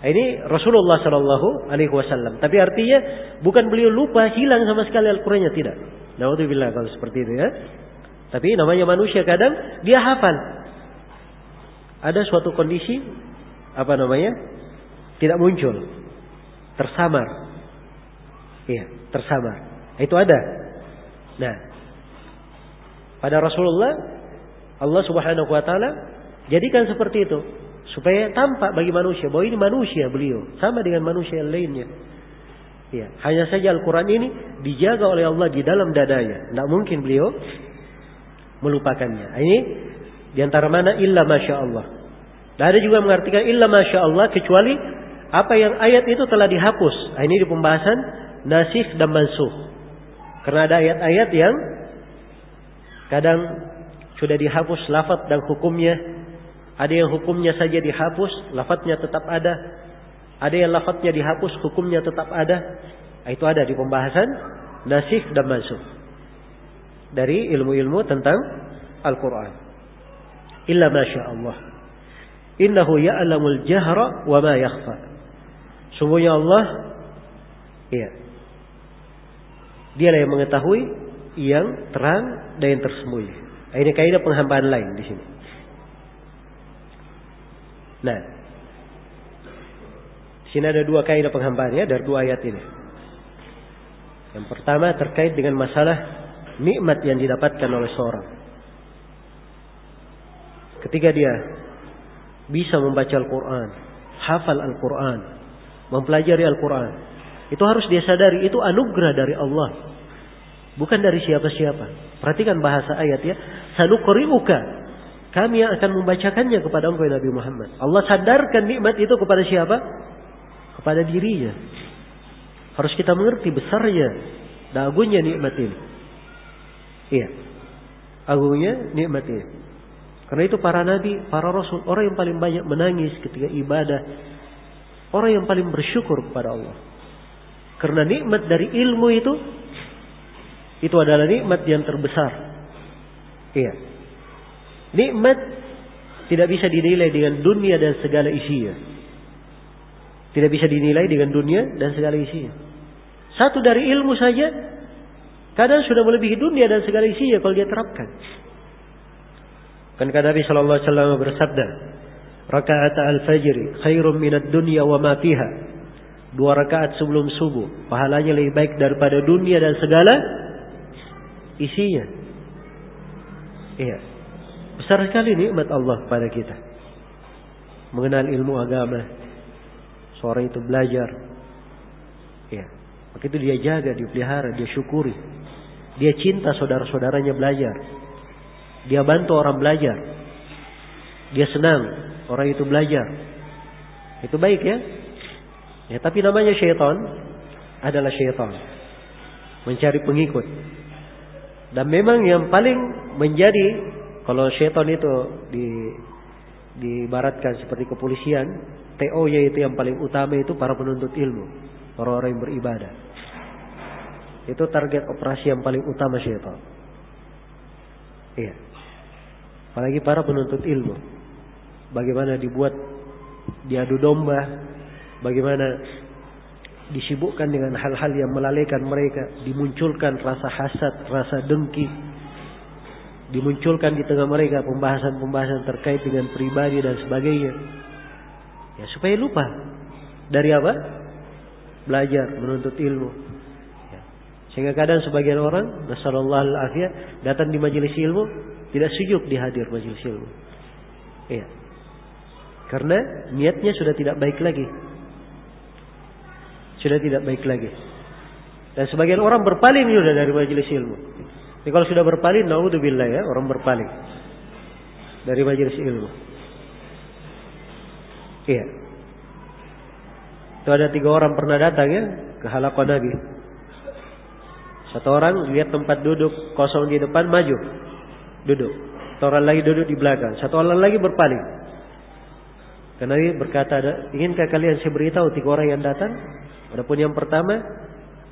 Ini Rasulullah Shallallahu Alaihi Wasallam. Tapi artinya bukan beliau lupa hilang sama sekali Al-Qurannya tidak. Naudzubillah kalau seperti itu ya. Tapi namanya manusia kadang dia hafal. Ada suatu kondisi apa namanya? Tidak muncul. Tersamar. Iya, tersamar. Itu ada. Nah, pada Rasulullah Allah Subhanahu wa taala jadikan seperti itu supaya tampak bagi manusia bahwa ini manusia beliau sama dengan manusia yang lainnya. Ya, hanya saja Al-Quran ini dijaga oleh Allah di dalam dadanya. Tidak mungkin beliau melupakannya. Ini di antara mana illa masya Allah. Ada juga mengartikan illa masya Allah kecuali apa yang ayat itu telah dihapus. Nah, ini di pembahasan nasih dan mansuh. Karena ada ayat-ayat yang kadang sudah dihapus lafaz dan hukumnya. Ada yang hukumnya saja dihapus, lafaznya tetap ada. Ada yang lafaznya dihapus, hukumnya tetap ada. Nah, itu ada di pembahasan nasih dan mansuh dari ilmu-ilmu tentang Al-Quran. Illa masya Allah. Innahu ya'lamul jahra wa ma yakhfa. Sungguhnya Allah, iya. Dialah yang mengetahui yang terang dan yang tersembunyi. Ini kaidah penghambaan lain di sini. Nah, sini ada dua kaidah penghambaannya dari dua ayat ini. Yang pertama terkait dengan masalah nikmat yang didapatkan oleh seorang. Ketika dia bisa membaca Al-Quran, hafal Al-Quran, mempelajari Al-Quran, itu harus dia sadari itu anugerah dari Allah, bukan dari siapa-siapa. Perhatikan bahasa ayat ya, sanukriuka. Kami yang akan membacakannya kepada engkau Nabi Muhammad. Allah sadarkan nikmat itu kepada siapa? Kepada dirinya. Harus kita mengerti besarnya dan agungnya nikmat ini. Iya. Agungnya nikmat ini. Karena itu para nabi, para rasul, orang yang paling banyak menangis ketika ibadah. Orang yang paling bersyukur kepada Allah. Karena nikmat dari ilmu itu, itu adalah nikmat yang terbesar. Iya. Nikmat tidak bisa dinilai dengan dunia dan segala isinya. Tidak bisa dinilai dengan dunia dan segala isinya. Satu dari ilmu saja Kadang sudah melebihi dunia dan segala isinya kalau dia terapkan. Kan kata Nabi Shallallahu Alaihi Wasallam bersabda, rakaat al-fajr khairum minat dunya wa ma fiha. Dua rakaat sebelum subuh, pahalanya lebih baik daripada dunia dan segala isinya. Iya. Besar sekali nikmat Allah pada kita. Mengenal ilmu agama. Seorang itu belajar. Iya. Maka itu dia jaga, dia pelihara, dia syukuri. Dia cinta saudara-saudaranya belajar. Dia bantu orang belajar. Dia senang orang itu belajar. Itu baik ya. Ya, tapi namanya syaitan adalah syaitan. Mencari pengikut. Dan memang yang paling menjadi kalau syaitan itu di dibaratkan seperti kepolisian, TO yaitu yang paling utama itu para penuntut ilmu, orang-orang yang beribadah. Itu target operasi yang paling utama syaitan. Iya. Apalagi para penuntut ilmu. Bagaimana dibuat diadu domba, bagaimana disibukkan dengan hal-hal yang melalaikan mereka, dimunculkan rasa hasad, rasa dengki, dimunculkan di tengah mereka pembahasan-pembahasan terkait dengan pribadi dan sebagainya. Ya supaya lupa dari apa? Belajar, menuntut ilmu. Ya. Sehingga kadang sebagian orang, Nasallallahu alaihi datang di majelis ilmu, tidak sujud di hadir majelis ilmu. Ya. Karena niatnya sudah tidak baik lagi. Sudah tidak baik lagi. Dan sebagian orang berpaling sudah dari majelis ilmu. Jadi kalau sudah berpaling, naudzubillah ya, orang berpaling dari majelis ilmu. Iya. Itu ada tiga orang pernah datang ya ke halaqah Nabi. Satu orang lihat tempat duduk kosong di depan maju, duduk. Satu orang lagi duduk di belakang. Satu orang lagi berpaling. Karena Nabi berkata, inginkah kalian saya beritahu tiga orang yang datang? Adapun yang pertama,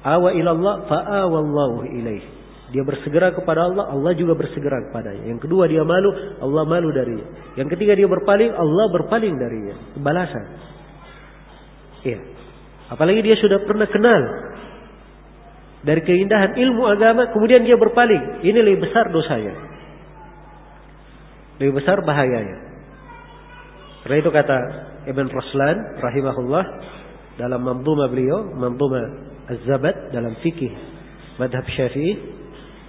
awa ilallah fa'awallahu ilaih. Dia bersegera kepada Allah, Allah juga bersegera kepadanya. Yang kedua dia malu, Allah malu darinya. Yang ketiga dia berpaling, Allah berpaling darinya. Balasan. Iya. Apalagi dia sudah pernah kenal dari keindahan ilmu agama, kemudian dia berpaling. Ini lebih besar dosanya. Lebih besar bahayanya. Karena itu kata Ibn Raslan rahimahullah dalam manduma beliau, manduma Az-Zabat dalam fikih madhab Syafi'i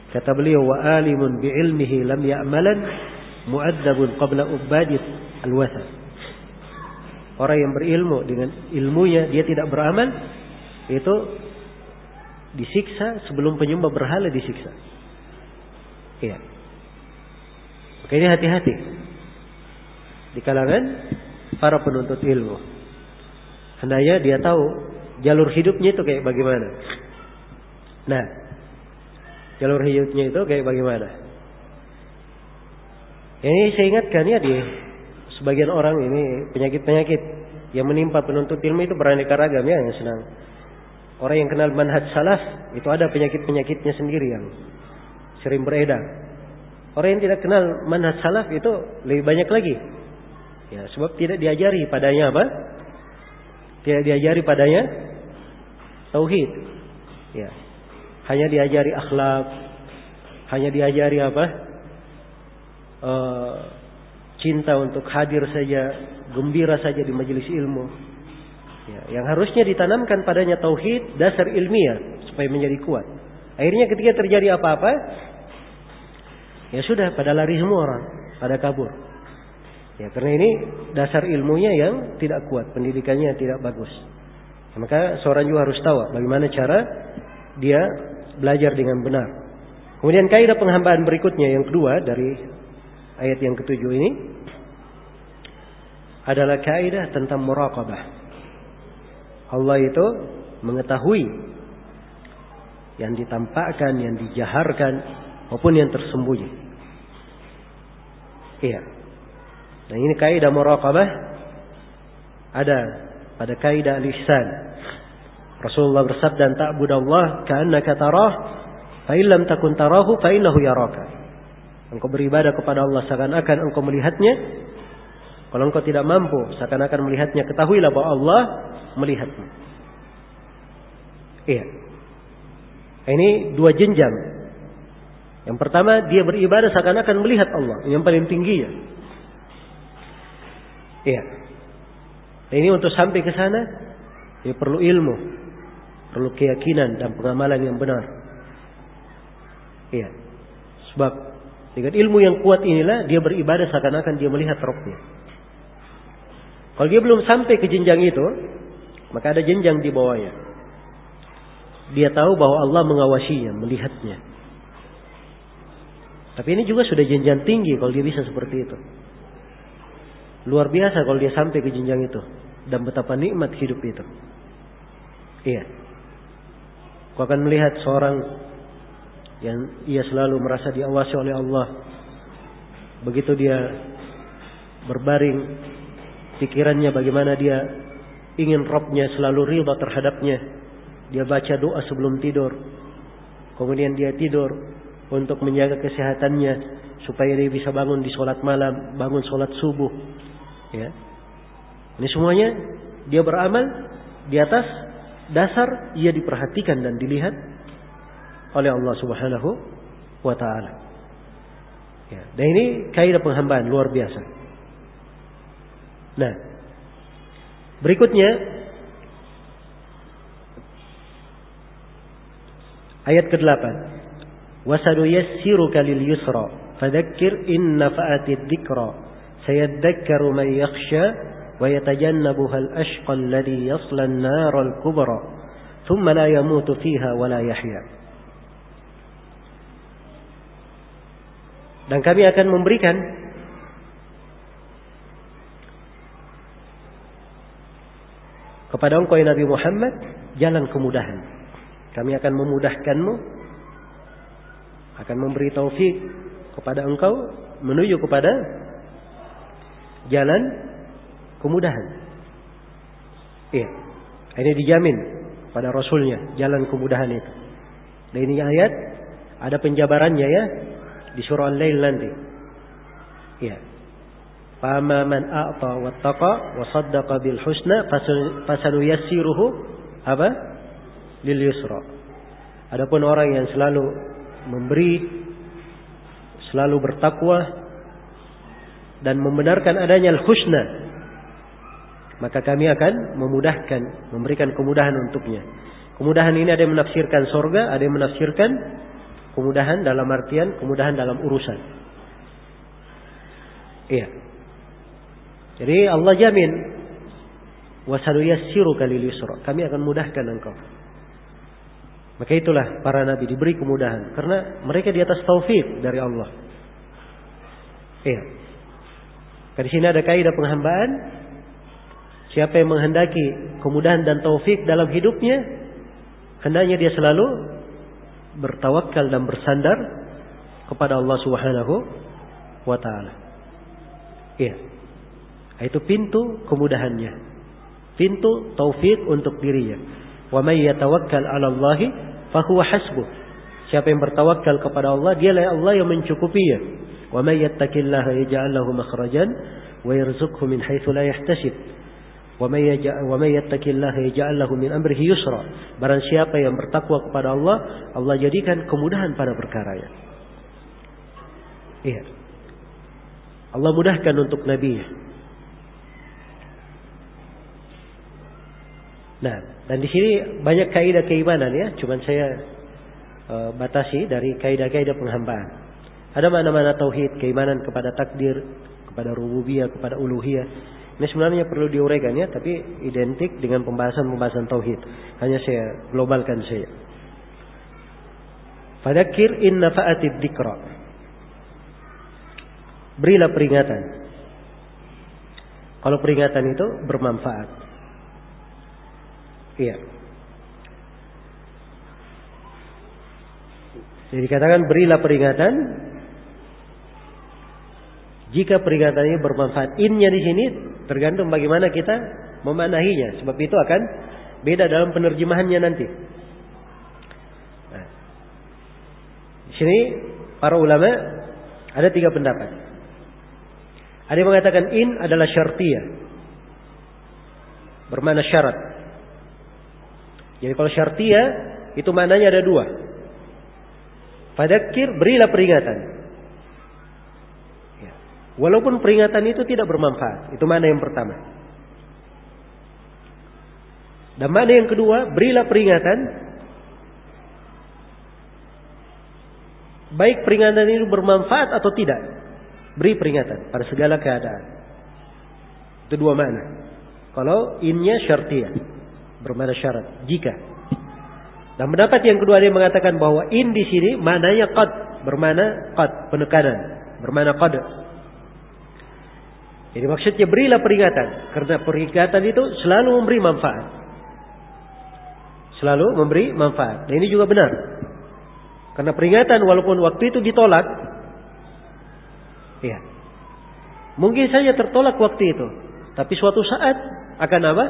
Kata beliau wa alimun bi ilmihi lam ya'malan mu'addabun qabla ubadit al-wathan. Orang yang berilmu dengan ilmunya dia tidak beramal itu disiksa sebelum penyembah berhala disiksa. Iya. Ini hati-hati di kalangan para penuntut ilmu. Hendaknya dia tahu jalur hidupnya itu kayak bagaimana. Nah, jalur hidupnya itu kayak bagaimana? Ini saya ingatkan ya di sebagian orang ini penyakit-penyakit yang menimpa penuntut ilmu itu beraneka ragam ya yang senang. Orang yang kenal manhaj salaf itu ada penyakit-penyakitnya sendiri yang sering beredar. Orang yang tidak kenal manhaj salaf itu lebih banyak lagi. Ya, sebab tidak diajari padanya apa? Tidak diajari padanya tauhid. Ya, hanya diajari akhlak, hanya diajari apa? E, cinta untuk hadir saja, gembira saja di majelis ilmu. Ya, yang harusnya ditanamkan padanya tauhid dasar ilmiah supaya menjadi kuat. Akhirnya ketika terjadi apa-apa, ya sudah pada lari semua orang, pada kabur. Ya, karena ini dasar ilmunya yang tidak kuat, pendidikannya tidak bagus. Maka seorang juga harus tahu bagaimana cara dia belajar dengan benar. Kemudian kaidah penghambaan berikutnya yang kedua dari ayat yang ketujuh ini adalah kaidah tentang muraqabah. Allah itu mengetahui yang ditampakkan, yang dijaharkan maupun yang tersembunyi. Iya. Nah ini kaidah muraqabah ada pada kaidah lisan Rasulullah bersabda, "Ta'budallah ka'annaka tarah, fa illam takun tarahu fa innahu yaraka." Engkau beribadah kepada Allah seakan-akan engkau melihatnya. Kalau engkau tidak mampu seakan-akan melihatnya, ketahuilah bahwa Allah melihatmu. Iya. Ini dua jenjang. Yang pertama, dia beribadah seakan-akan melihat Allah, yang paling tinggi ya. Iya. Ini untuk sampai ke sana, dia perlu ilmu, Perlu keyakinan dan pengamalan yang benar. Iya. Sebab dengan ilmu yang kuat inilah dia beribadah seakan-akan dia melihat rohnya. Kalau dia belum sampai ke jenjang itu, maka ada jenjang di bawahnya. Dia tahu bahwa Allah mengawasinya, melihatnya. Tapi ini juga sudah jenjang tinggi kalau dia bisa seperti itu. Luar biasa kalau dia sampai ke jenjang itu. Dan betapa nikmat hidup itu. Iya. Kau akan melihat seorang yang ia selalu merasa diawasi oleh Allah. Begitu dia berbaring, pikirannya bagaimana dia ingin Robnya selalu riba terhadapnya. Dia baca doa sebelum tidur. Kemudian dia tidur untuk menjaga kesehatannya supaya dia bisa bangun di sholat malam, bangun sholat subuh. Ya. Ini semuanya dia beramal di atas dasar ia diperhatikan dan dilihat oleh Allah Subhanahu wa taala. Ya, dan ini kaidah penghambaan luar biasa. Nah, berikutnya ayat ke-8. Wasanuyassiruka lil yusra fadzakkir in dzikra man yakhsha wa yatajannabuha al-ashqa alladhi yasla an-nar al-kubra thumma la yamutu fiha wa la. Dan kami akan memberikan kepada engkau ya Nabi Muhammad jalan kemudahan. Kami akan memudahkanmu, akan memberi taufik kepada engkau menuju kepada jalan kemudahan. Iya, ini dijamin pada Rasulnya jalan kemudahan itu. Dan ini ayat ada penjabarannya ya di surah Al-Lail nanti. Ya. Fama man a'ta wattaqa wa saddaqa bil husna fasanuyassiruhu apa? Lil yusra. Adapun orang yang selalu memberi selalu bertakwa dan membenarkan adanya al-husna maka kami akan memudahkan memberikan kemudahan untuknya. Kemudahan ini ada yang menafsirkan sorga, ada yang menafsirkan Kemudahan dalam artian kemudahan dalam urusan. Iya. Jadi Allah jamin wasanuyassiru kalil yusra. Kami akan mudahkan engkau. Maka itulah para nabi diberi kemudahan karena mereka di atas taufik dari Allah. Iya. Di sini ada kaidah penghambaan. Siapa yang menghendaki kemudahan dan taufik dalam hidupnya, hendaknya dia selalu bertawakal dan bersandar kepada Allah Subhanahu wa taala. Iya. Itu pintu kemudahannya. Pintu taufik untuk dirinya. Wa may yatawakkal 'ala Allah fa huwa hasbuh. Siapa yang bertawakal kepada Allah, dialah Allah yang mencukupinya. Wa may yattaqillaha yaj'al lahu makhrajan wa yarzuqhu min haitsu la yahtasib. وَمَنْ يَتَّقِ اللَّهَ يَجْعَلْ لَهُ مِنْ أَمْرِهِ يُسْرًا Barang siapa yang bertakwa kepada Allah, Allah jadikan kemudahan pada perkaranya. Iya. Allah mudahkan untuk Nabi. Nah, dan di sini banyak kaidah keimanan ya, cuman saya uh, batasi dari kaidah-kaidah penghambaan. Ada mana-mana tauhid, keimanan kepada takdir, kepada rububiyah, kepada uluhiyah. Ini sebenarnya perlu diuraikan ya, tapi identik dengan pembahasan-pembahasan tauhid. Hanya saya globalkan saya. Fadakir in nafa'atid dikra. Berilah peringatan. Kalau peringatan itu bermanfaat. Iya. Jadi katakan berilah peringatan jika peringatannya bermanfaat. Innya di sini tergantung bagaimana kita memanahinya. Sebab itu akan beda dalam penerjemahannya nanti. Nah, di sini para ulama ada tiga pendapat. Ada yang mengatakan in adalah syartiyah. Bermana syarat. Jadi kalau syartiyah itu maknanya ada dua. Fadakir berilah peringatan. Walaupun peringatan itu tidak bermanfaat. Itu mana yang pertama. Dan mana yang kedua, berilah peringatan. Baik peringatan itu bermanfaat atau tidak. Beri peringatan pada segala keadaan. Itu dua mana. Kalau innya syartiyah. Bermana syarat. Jika. Dan pendapat yang kedua dia mengatakan bahwa in di sini maknanya qad bermana qad, penekanan, bermana qad. Jadi maksudnya berilah peringatan karena peringatan itu selalu memberi manfaat. Selalu memberi manfaat. Dan ini juga benar. Karena peringatan walaupun waktu itu ditolak, ya. Mungkin saja tertolak waktu itu, tapi suatu saat akan apa?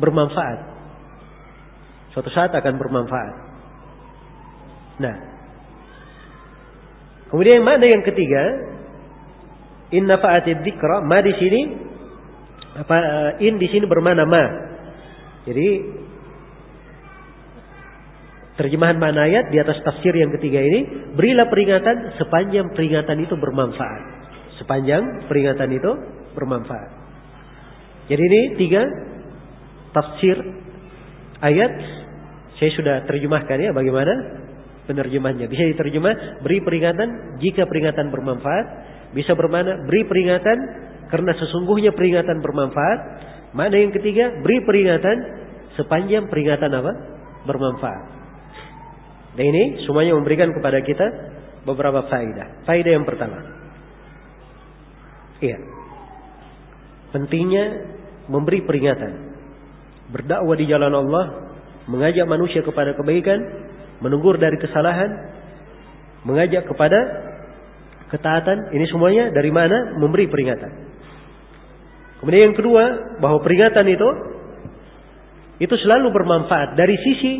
Bermanfaat. Suatu saat akan bermanfaat. Nah, kemudian mana yang ketiga? Inna fa'atid dzikra, ma di sini apa in di sini bermana ma. Jadi terjemahan mana ayat di atas tafsir yang ketiga ini, berilah peringatan sepanjang peringatan itu bermanfaat. Sepanjang peringatan itu bermanfaat. Jadi ini tiga tafsir ayat saya sudah terjemahkan ya bagaimana penerjemahnya. Bisa diterjemah beri peringatan jika peringatan bermanfaat, bisa bermana beri peringatan karena sesungguhnya peringatan bermanfaat. Mana yang ketiga beri peringatan sepanjang peringatan apa? bermanfaat. Dan ini semuanya memberikan kepada kita beberapa faedah. Faedah yang pertama. Iya. Pentingnya memberi peringatan. Berdakwah di jalan Allah, mengajak manusia kepada kebaikan, menegur dari kesalahan, mengajak kepada ketaatan, ini semuanya dari mana? Memberi peringatan. Kemudian yang kedua, bahwa peringatan itu itu selalu bermanfaat dari sisi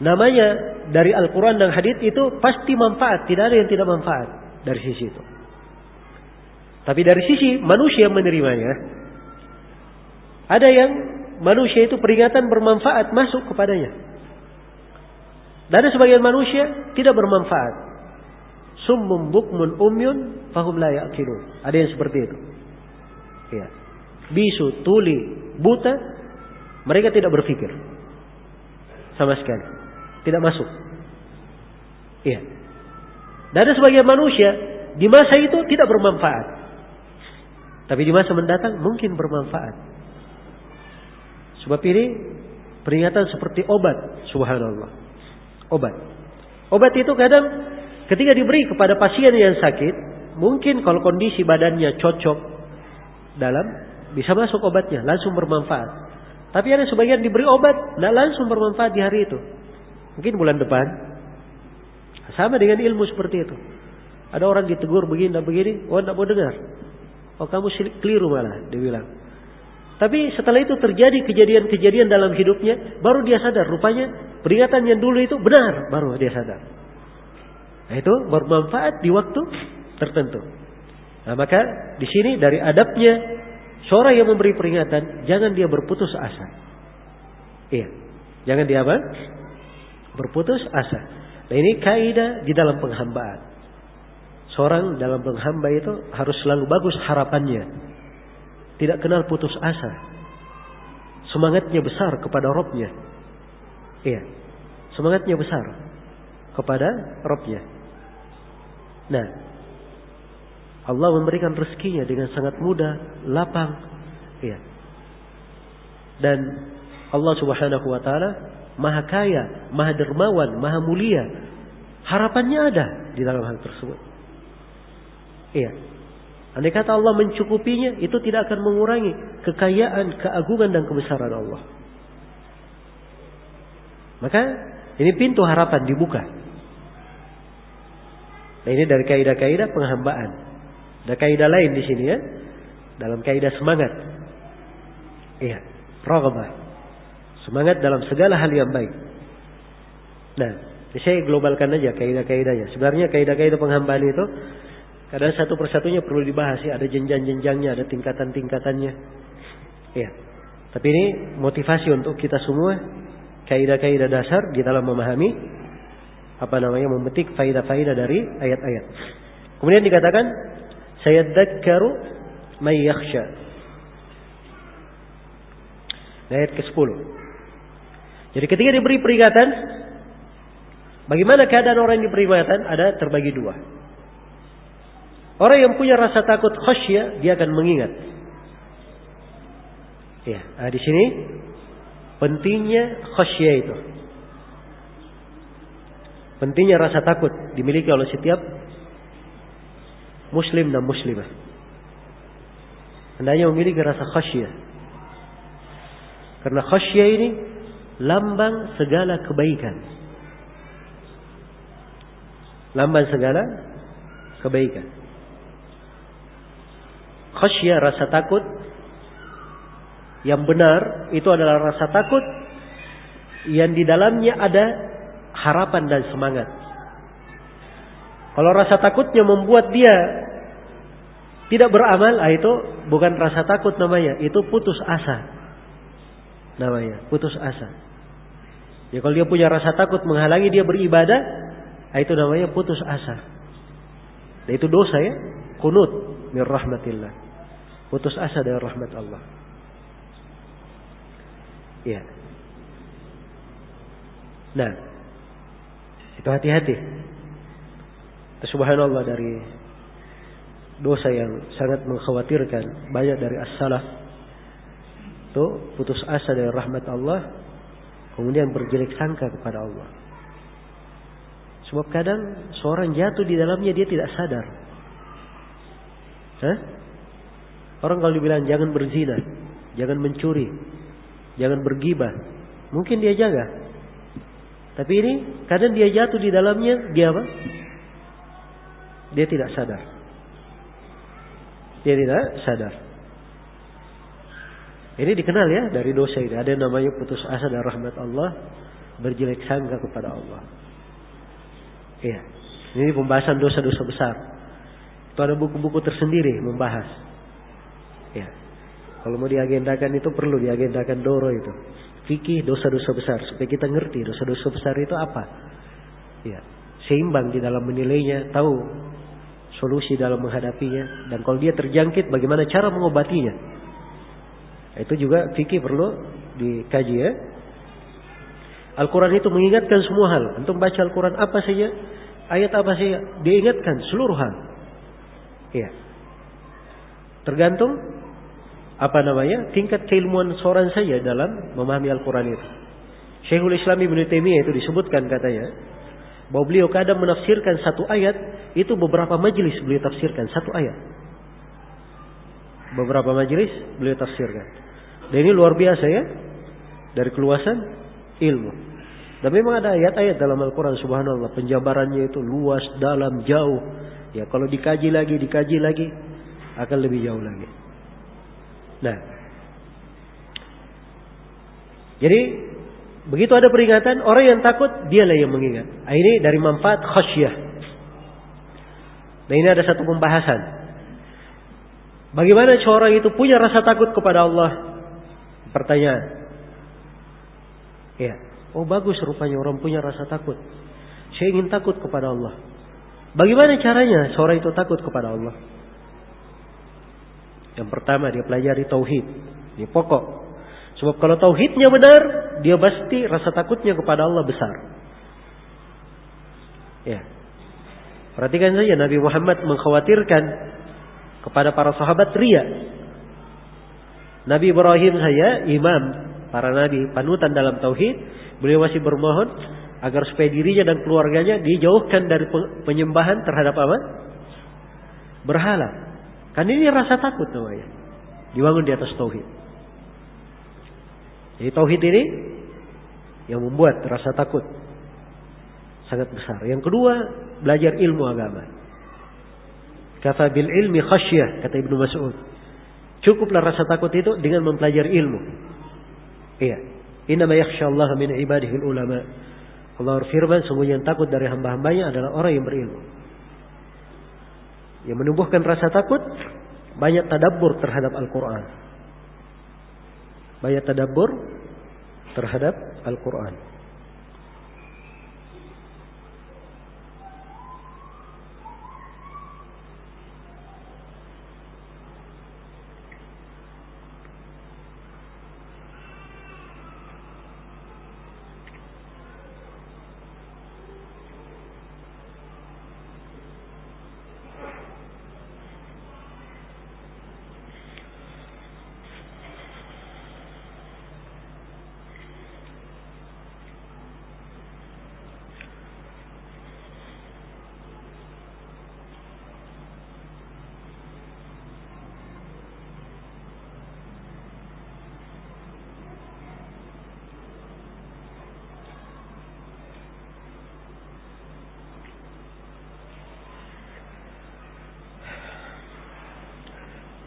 namanya dari Al-Quran dan Hadits itu pasti manfaat, tidak ada yang tidak manfaat dari sisi itu. Tapi dari sisi manusia menerimanya, ada yang manusia itu peringatan bermanfaat masuk kepadanya. Dan ada sebagian manusia tidak bermanfaat. Summum bukmun umyun fahum la ya'kilun. Ada yang seperti itu. Ya. Bisu, tuli, buta, mereka tidak berpikir. Sama sekali. Tidak masuk. Iya. Dan ada sebagian manusia di masa itu tidak bermanfaat. Tapi di masa mendatang mungkin bermanfaat. Sebab ini peringatan seperti obat, subhanallah. Obat. Obat itu kadang ketika diberi kepada pasien yang sakit, mungkin kalau kondisi badannya cocok dalam bisa masuk obatnya, langsung bermanfaat. Tapi ada sebagian diberi obat, tidak langsung bermanfaat di hari itu. Mungkin bulan depan. Sama dengan ilmu seperti itu. Ada orang ditegur begini dan begini, oh tidak mau dengar. Oh kamu keliru malah, dia bilang. Tapi setelah itu terjadi kejadian-kejadian dalam hidupnya, baru dia sadar. Rupanya peringatan yang dulu itu benar, baru dia sadar. Nah itu bermanfaat di waktu tertentu. Nah maka di sini dari adabnya seorang yang memberi peringatan, jangan dia berputus asa. Iya, jangan dia apa? Berputus asa. Nah ini kaidah di dalam penghambaan. Seorang dalam menghamba itu harus selalu bagus harapannya. Tidak kenal putus asa. Semangatnya besar kepada Robnya. Iya. Semangatnya besar kepada Robnya. Nah, Allah memberikan rezekinya dengan sangat mudah, lapang. Iya. Dan Allah Subhanahu wa taala Maha Kaya, Maha Dermawan, Maha Mulia. Harapannya ada di dalam hal tersebut. Iya. Andai kata Allah mencukupinya, itu tidak akan mengurangi kekayaan, keagungan dan kebesaran Allah. Maka ini pintu harapan dibuka. Nah ini dari kaidah-kaidah penghambaan. Ada kaidah lain di sini ya. Dalam kaidah semangat. Iya. Raghabah. Semangat dalam segala hal yang baik. Nah, saya globalkan aja kaidah-kaidahnya. Sebenarnya kaidah-kaidah penghambaan itu Kadang satu persatunya perlu dibahas ya, ada jenjang-jenjangnya, ada tingkatan-tingkatannya. Ya. Tapi ini motivasi untuk kita semua kaidah-kaidah dasar di dalam memahami apa namanya memetik faidah-faidah dari ayat-ayat. Kemudian dikatakan saya sayadzakkaru may yakhsha. Ayat ke-10. Jadi ketika diberi peringatan bagaimana keadaan orang yang diberi peringatan ada terbagi dua. Orang yang punya rasa takut khasyah, dia akan mengingat. Ya, nah di sini pentingnya khasyah itu. Pentingnya rasa takut dimiliki oleh setiap muslim dan muslimah. Hendaknya memiliki rasa khasyah. Karena khasyah ini lambang segala kebaikan. Lambang segala kebaikan. Khasyah rasa takut yang benar itu adalah rasa takut yang di dalamnya ada harapan dan semangat. Kalau rasa takutnya membuat dia tidak beramal, ah itu bukan rasa takut namanya, itu putus asa. Namanya, putus asa. Ya kalau dia punya rasa takut menghalangi dia beribadah, ah itu namanya putus asa. Nah, itu dosa ya, kunut mir rahmatillah. Putus asa dari rahmat Allah. Ya. Nah, itu hati-hati. Subhanallah dari dosa yang sangat mengkhawatirkan banyak dari as-salaf itu putus asa dari rahmat Allah kemudian berjelek sangka kepada Allah. Sebab kadang seorang jatuh di dalamnya dia tidak sadar. Hah? Orang kalau dibilang jangan berzina, jangan mencuri, jangan bergibah, mungkin dia jaga. Tapi ini kadang dia jatuh di dalamnya, dia apa? Dia tidak sadar. Dia tidak sadar. Ini dikenal ya dari dosa ini. Ada yang namanya putus asa dari rahmat Allah, berjelek sangka kepada Allah. Iya. Ini pembahasan dosa-dosa besar. Itu ada buku-buku tersendiri membahas. Ya. Kalau mau diagendakan itu perlu diagendakan doro itu fikih dosa-dosa besar supaya kita ngerti dosa-dosa besar itu apa. Ya, seimbang di dalam menilainya, tahu solusi dalam menghadapinya dan kalau dia terjangkit bagaimana cara mengobatinya. Itu juga fikih perlu dikaji ya. Al-Quran itu mengingatkan semua hal. Untuk baca Al-Quran apa saja, ayat apa saja, diingatkan seluruh hal. Ya. Tergantung apa namanya tingkat keilmuan seorang saja dalam memahami Al-Quran itu. Syekhul Islam Ibn Taimiyah itu disebutkan katanya bahwa beliau kadang menafsirkan satu ayat itu beberapa majelis beliau tafsirkan satu ayat. Beberapa majelis beliau tafsirkan. Dan ini luar biasa ya dari keluasan ilmu. Dan memang ada ayat-ayat dalam Al-Quran subhanallah penjabarannya itu luas, dalam, jauh. Ya kalau dikaji lagi, dikaji lagi akan lebih jauh lagi. Nah, jadi begitu ada peringatan, orang yang takut dialah yang mengingat. Nah, ini dari manfaat khasyah. Nah ini ada satu pembahasan. Bagaimana seorang itu punya rasa takut kepada Allah? Pertanyaan. Ya. Oh bagus rupanya orang punya rasa takut. Saya ingin takut kepada Allah. Bagaimana caranya seorang itu takut kepada Allah? Yang pertama dia pelajari tauhid. Ini pokok. Sebab kalau tauhidnya benar, dia pasti rasa takutnya kepada Allah besar. Ya. Perhatikan saja Nabi Muhammad mengkhawatirkan kepada para sahabat ria. Nabi Ibrahim saya imam para nabi panutan dalam tauhid, beliau masih bermohon agar supaya dirinya dan keluarganya dijauhkan dari penyembahan terhadap apa? Berhala. Kan ini rasa takut namanya. Dibangun di atas tauhid. Jadi tauhid ini yang membuat rasa takut sangat besar. Yang kedua, belajar ilmu agama. Kata bil ilmi khasyah, kata Ibnu Mas'ud. Cukuplah rasa takut itu dengan mempelajari ilmu. Iya. Innama yakhsha Allah min ibadihi ulama. Allah berfirman, sungguh yang takut dari hamba-hambanya adalah orang yang berilmu. Yang menumbuhkan rasa takut banyak tadabbur terhadap Al-Quran. Banyak tadabbur terhadap Al-Quran.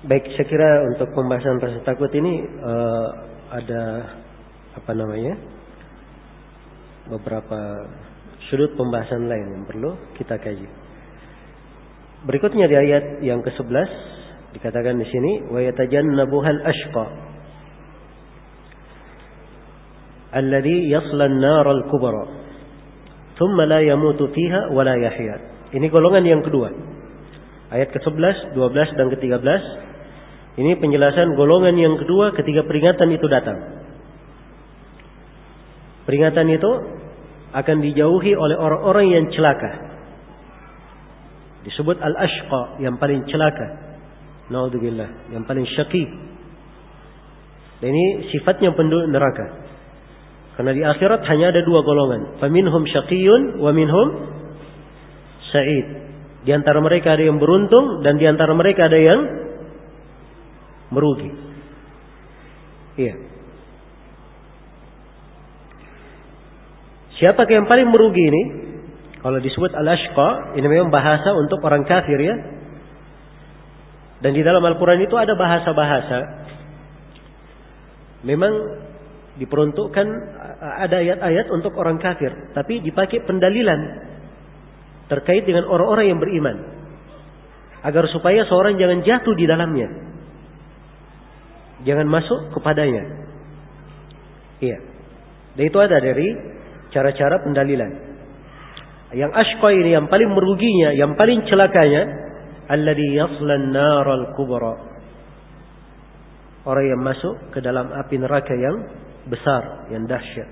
Baik, saya kira untuk pembahasan rasa takut ini uh, ada apa namanya beberapa sudut pembahasan lain yang perlu kita kaji. Berikutnya di ayat yang ke-11 dikatakan di sini wa yatajannabuhal ashqa alladhi yasla an-nar al-kubra thumma la yamutu fiha wa la yahya. Ini golongan yang kedua. Ayat ke-11, 12 dan ke-13 ini penjelasan golongan yang kedua ketika peringatan itu datang. Peringatan itu akan dijauhi oleh orang-orang yang celaka. Disebut al-ashqa yang paling celaka. Naudzubillah, yang paling syaqi. Dan ini sifatnya penduduk neraka. Karena di akhirat hanya ada dua golongan. Faminhum syaqiyun wa minhum sa'id. Di antara mereka ada yang beruntung dan di antara mereka ada yang merugi. Iya. Siapa yang paling merugi ini? Kalau disebut al-ashqa, ini memang bahasa untuk orang kafir ya. Dan di dalam Al-Quran itu ada bahasa-bahasa. Memang diperuntukkan ada ayat-ayat untuk orang kafir. Tapi dipakai pendalilan. Terkait dengan orang-orang yang beriman. Agar supaya seorang jangan jatuh di dalamnya. Jangan masuk kepadanya. Iya. Dan itu ada dari cara-cara pendalilan. Yang ashqa ini yang paling meruginya, yang paling celakanya, alladhi yaslan naral kubra. Orang yang masuk ke dalam api neraka yang besar, yang dahsyat.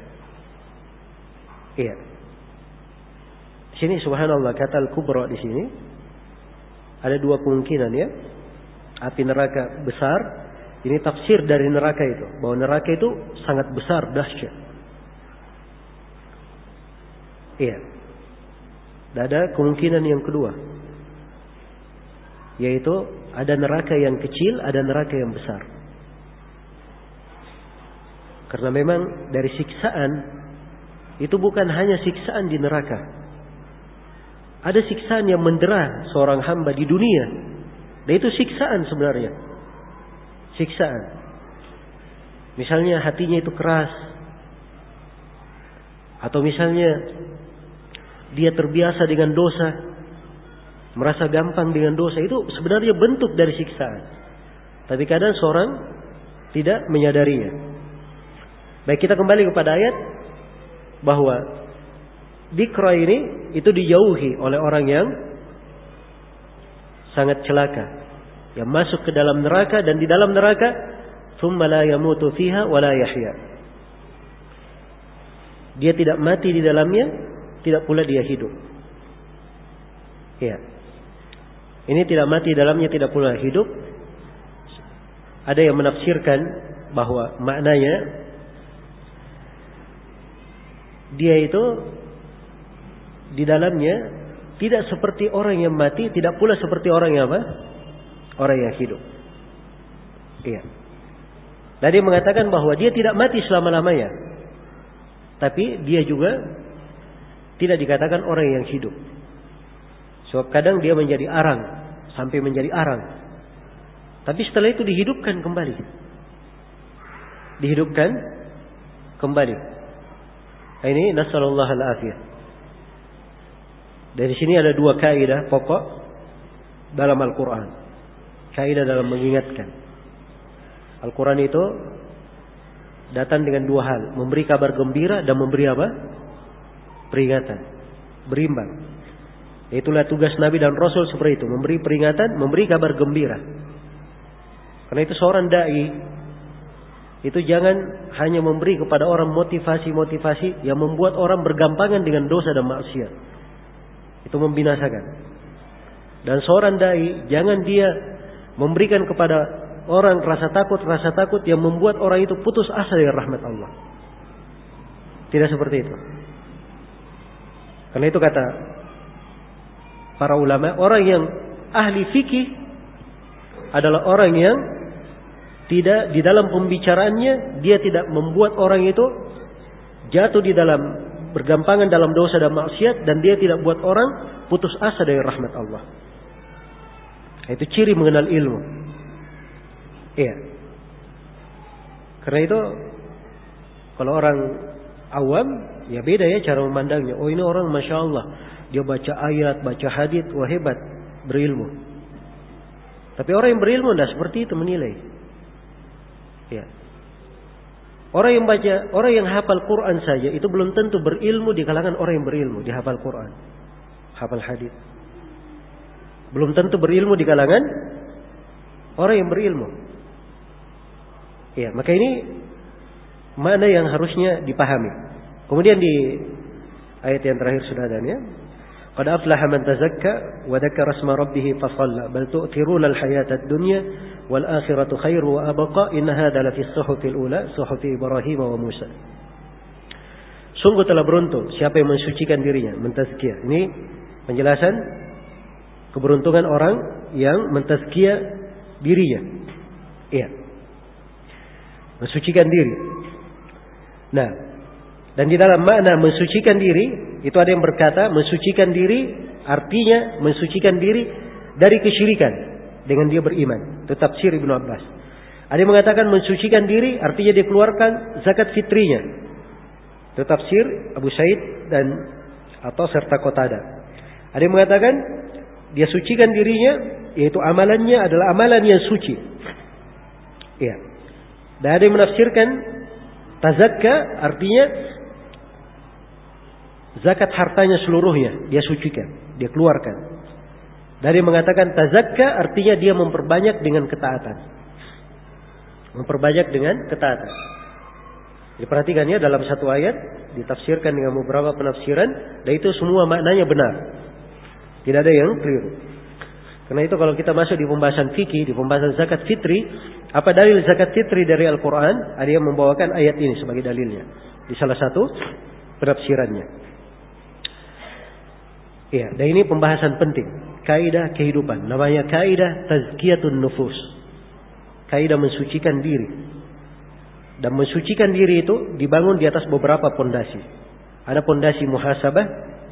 Iya. Di sini subhanallah kata al-kubra di sini ada dua kemungkinan ya. Api neraka besar ini tafsir dari neraka itu. Bahwa neraka itu sangat besar, dahsyat. Iya. Dan ada kemungkinan yang kedua. Yaitu ada neraka yang kecil, ada neraka yang besar. Karena memang dari siksaan itu bukan hanya siksaan di neraka. Ada siksaan yang mendera seorang hamba di dunia. Dan itu siksaan sebenarnya siksaan. Misalnya hatinya itu keras. Atau misalnya dia terbiasa dengan dosa. Merasa gampang dengan dosa. Itu sebenarnya bentuk dari siksaan. Tapi kadang seorang tidak menyadarinya. Baik kita kembali kepada ayat. Bahwa dikra ini itu dijauhi oleh orang yang sangat celaka yang masuk ke dalam neraka dan di dalam neraka thumma la yamutu fiha wa la yahya. Dia tidak mati di dalamnya, tidak pula dia hidup. Ya. Ini tidak mati di dalamnya, tidak pula hidup. Ada yang menafsirkan bahwa maknanya dia itu di dalamnya tidak seperti orang yang mati, tidak pula seperti orang yang apa? Orang yang hidup. Iya. Dan dia mengatakan bahwa dia tidak mati selama-lamanya. Tapi dia juga tidak dikatakan orang yang hidup. Sebab kadang dia menjadi arang. Sampai menjadi arang. Tapi setelah itu dihidupkan kembali. Dihidupkan kembali. Nah, ini nasallallahu al-afiyah. Dari sini ada dua kaidah pokok dalam Al-Quran kaidah dalam mengingatkan. Al-Quran itu datang dengan dua hal. Memberi kabar gembira dan memberi apa? Peringatan. Berimbang. Itulah tugas Nabi dan Rasul seperti itu. Memberi peringatan, memberi kabar gembira. Karena itu seorang da'i itu jangan hanya memberi kepada orang motivasi-motivasi yang membuat orang bergampangan dengan dosa dan maksiat. Itu membinasakan. Dan seorang dai jangan dia memberikan kepada orang rasa takut, rasa takut yang membuat orang itu putus asa dari rahmat Allah. Tidak seperti itu. Karena itu kata para ulama, orang yang ahli fikih adalah orang yang tidak di dalam pembicaraannya dia tidak membuat orang itu jatuh di dalam bergampangan dalam dosa dan maksiat dan dia tidak buat orang putus asa dari rahmat Allah. Itu ciri mengenal ilmu. Iya. Karena itu kalau orang awam ya beda ya cara memandangnya. Oh ini orang masya Allah dia baca ayat, baca hadis, wah hebat berilmu. Tapi orang yang berilmu tidak seperti itu menilai. Ya. Orang yang baca, orang yang hafal Quran saja itu belum tentu berilmu di kalangan orang yang berilmu di hafal Quran, hafal hadis. Belum tentu berilmu di kalangan orang yang berilmu. Ya, maka ini mana yang harusnya dipahami. Kemudian di ayat yang terakhir sudah ada ya. Qad aflaha man tazakka wa dzakara asma rabbih fa shalla bal tu'thiruna al-hayata ad-dunya wal akhiratu khairu wa abqa inna hadha la fi al-ula suhufi Ibrahim wa Musa. Sungguh telah beruntung siapa yang mensucikan dirinya, mentazkiyah. Ini penjelasan keberuntungan orang yang mentazkiyah dirinya. Iya. Mensucikan diri. Nah, dan di dalam makna mensucikan diri, itu ada yang berkata mensucikan diri artinya mensucikan diri dari kesyirikan dengan dia beriman. Itu tafsir Ibnu Abbas. Ada yang mengatakan mensucikan diri artinya dia keluarkan zakat fitrinya. Itu tafsir Abu Said dan atau serta Qatada. Ada yang mengatakan dia sucikan dirinya yaitu amalannya adalah amalan yang suci. Iya. Dan ada yang menafsirkan tazakka artinya zakat hartanya seluruhnya dia sucikan, dia keluarkan. Dari mengatakan tazakka artinya dia memperbanyak dengan ketaatan. Memperbanyak dengan ketaatan. Diperhatikannya dalam satu ayat ditafsirkan dengan beberapa penafsiran dan itu semua maknanya benar. Tidak ada yang keliru. Karena itu kalau kita masuk di pembahasan fikih, di pembahasan zakat fitri, apa dalil zakat fitri dari Al-Quran? Ada yang membawakan ayat ini sebagai dalilnya. Di salah satu penafsirannya. Ya, dan ini pembahasan penting. Kaidah kehidupan. Namanya kaidah tazkiyatun nufus. Kaidah mensucikan diri. Dan mensucikan diri itu dibangun di atas beberapa pondasi. Ada pondasi muhasabah,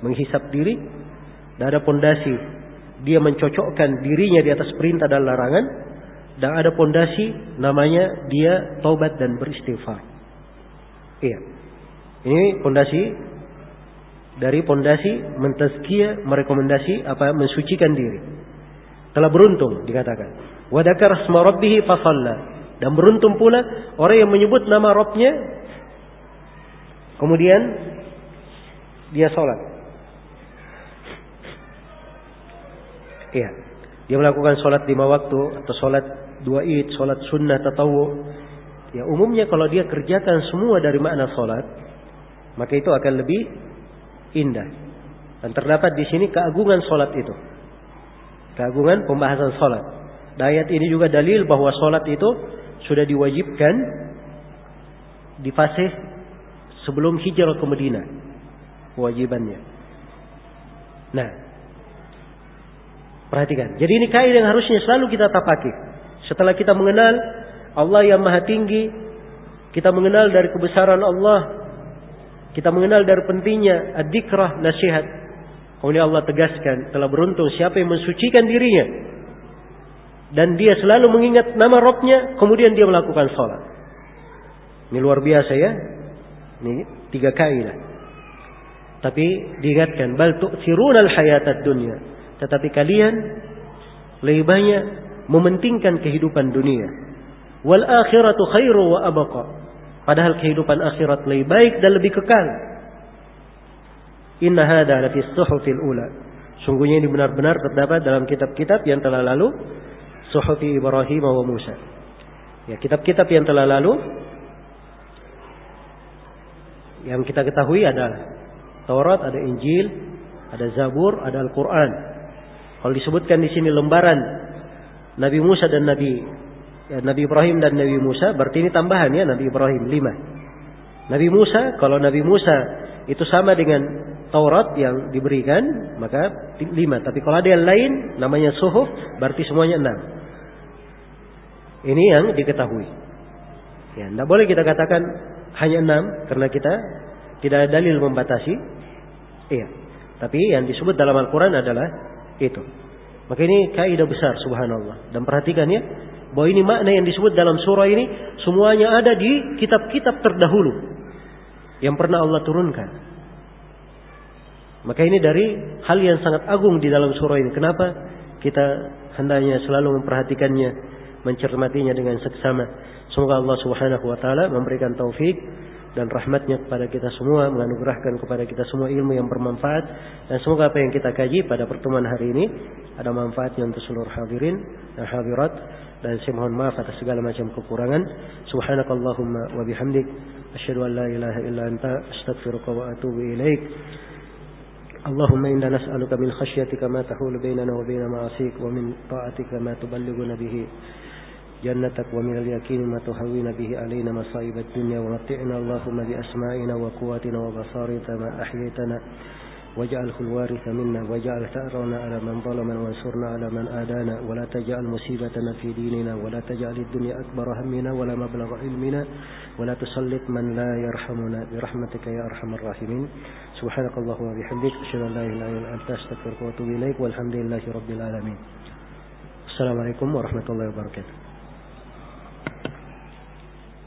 menghisap diri. Dan ada pondasi dia mencocokkan dirinya di atas perintah dan larangan. Dan ada pondasi namanya dia taubat dan beristighfar. Iya. Ini pondasi dari pondasi mentazkiyah merekomendasi apa mensucikan diri. Telah beruntung dikatakan. Wa dzakara asma Dan beruntung pula orang yang menyebut nama Rabbnya kemudian dia sholat. Iya. Dia melakukan sholat lima waktu atau sholat dua id, sholat sunnah tatawu. Ya umumnya kalau dia kerjakan semua dari makna sholat, maka itu akan lebih indah. Dan terdapat di sini keagungan solat itu. Keagungan pembahasan solat. Dayat ini juga dalil bahwa solat itu sudah diwajibkan di fase sebelum hijrah ke Madinah. Kewajibannya. Nah, perhatikan. Jadi ini kaidah yang harusnya selalu kita tapaki. Setelah kita mengenal Allah yang maha tinggi, kita mengenal dari kebesaran Allah, kita mengenal dari pentingnya adikrah nasihat. Kemudian Allah tegaskan telah beruntung siapa yang mensucikan dirinya dan dia selalu mengingat nama Robnya, kemudian dia melakukan sholat. Ini luar biasa ya. Ini tiga kaidah. Tapi diingatkan bal tu'thiruna al-hayatad dunya. Tetapi kalian lebih banyak mementingkan kehidupan dunia. Wal akhiratu khairu wa abqa. Padahal kehidupan akhirat lebih baik dan lebih kekal. Inna hada lafi suhufil ula. Sungguhnya ini benar-benar terdapat dalam kitab-kitab yang telah lalu. Suhufi Ibrahim wa Musa. Ya, kitab-kitab yang telah lalu. Yang kita ketahui ada Taurat, ada Injil, ada Zabur, ada Al-Quran. Kalau disebutkan di sini lembaran Nabi Musa dan Nabi ya, Nabi Ibrahim dan Nabi Musa berarti ini tambahan ya Nabi Ibrahim lima. Nabi Musa kalau Nabi Musa itu sama dengan Taurat yang diberikan maka lima. Tapi kalau ada yang lain namanya suhuf berarti semuanya enam. Ini yang diketahui. Ya, tidak boleh kita katakan hanya enam karena kita tidak ada dalil membatasi. Iya. Tapi yang disebut dalam Al-Quran adalah itu. Maka ini kaidah besar subhanallah. Dan perhatikan ya, bahwa ini makna yang disebut dalam surah ini semuanya ada di kitab-kitab terdahulu yang pernah Allah turunkan. Maka ini dari hal yang sangat agung di dalam surah ini. Kenapa? Kita hendaknya selalu memperhatikannya, mencermatinya dengan seksama. Semoga Allah Subhanahu wa taala memberikan taufik dan rahmatnya kepada kita semua, menganugerahkan kepada kita semua ilmu yang bermanfaat dan semoga apa yang kita kaji pada pertemuan hari ini ada manfaatnya untuk seluruh hadirin dan hadirat dan saya mohon maaf atas segala macam kekurangan. Subhanakallahumma wa bihamdik asyhadu an la ilaha illa anta astaghfiruka wa atubu ilaik. اللهم إنا نسألك من خشيتك ما تحول بيننا وبين معاصيك ومن طاعتك ما تبلغنا به جنتك ومن اليقين ما تهون به علينا مصائب الدنيا. ومتعنا اللهم بأسمائنا وقواتنا وبصارنا ما أحييتنا. واجعله الوارث منا. واجعل ثأرنا على من ظلمنا. وانصرنا على من آدانا. ولا تجعل مصيبتنا في ديننا. ولا تجعل الدنيا أكبر همنا ولا مبلغ علمنا. ولا تسلط من لا يرحمنا. برحمتك يا أرحم الراحمين. سبحانك اللهم وبحمدك. أشهد أن لا إله إلا أنت. أستغفرك وأتوب إليك. والحمد لله رب العالمين. السلام عليكم ورحمة الله وبركاته.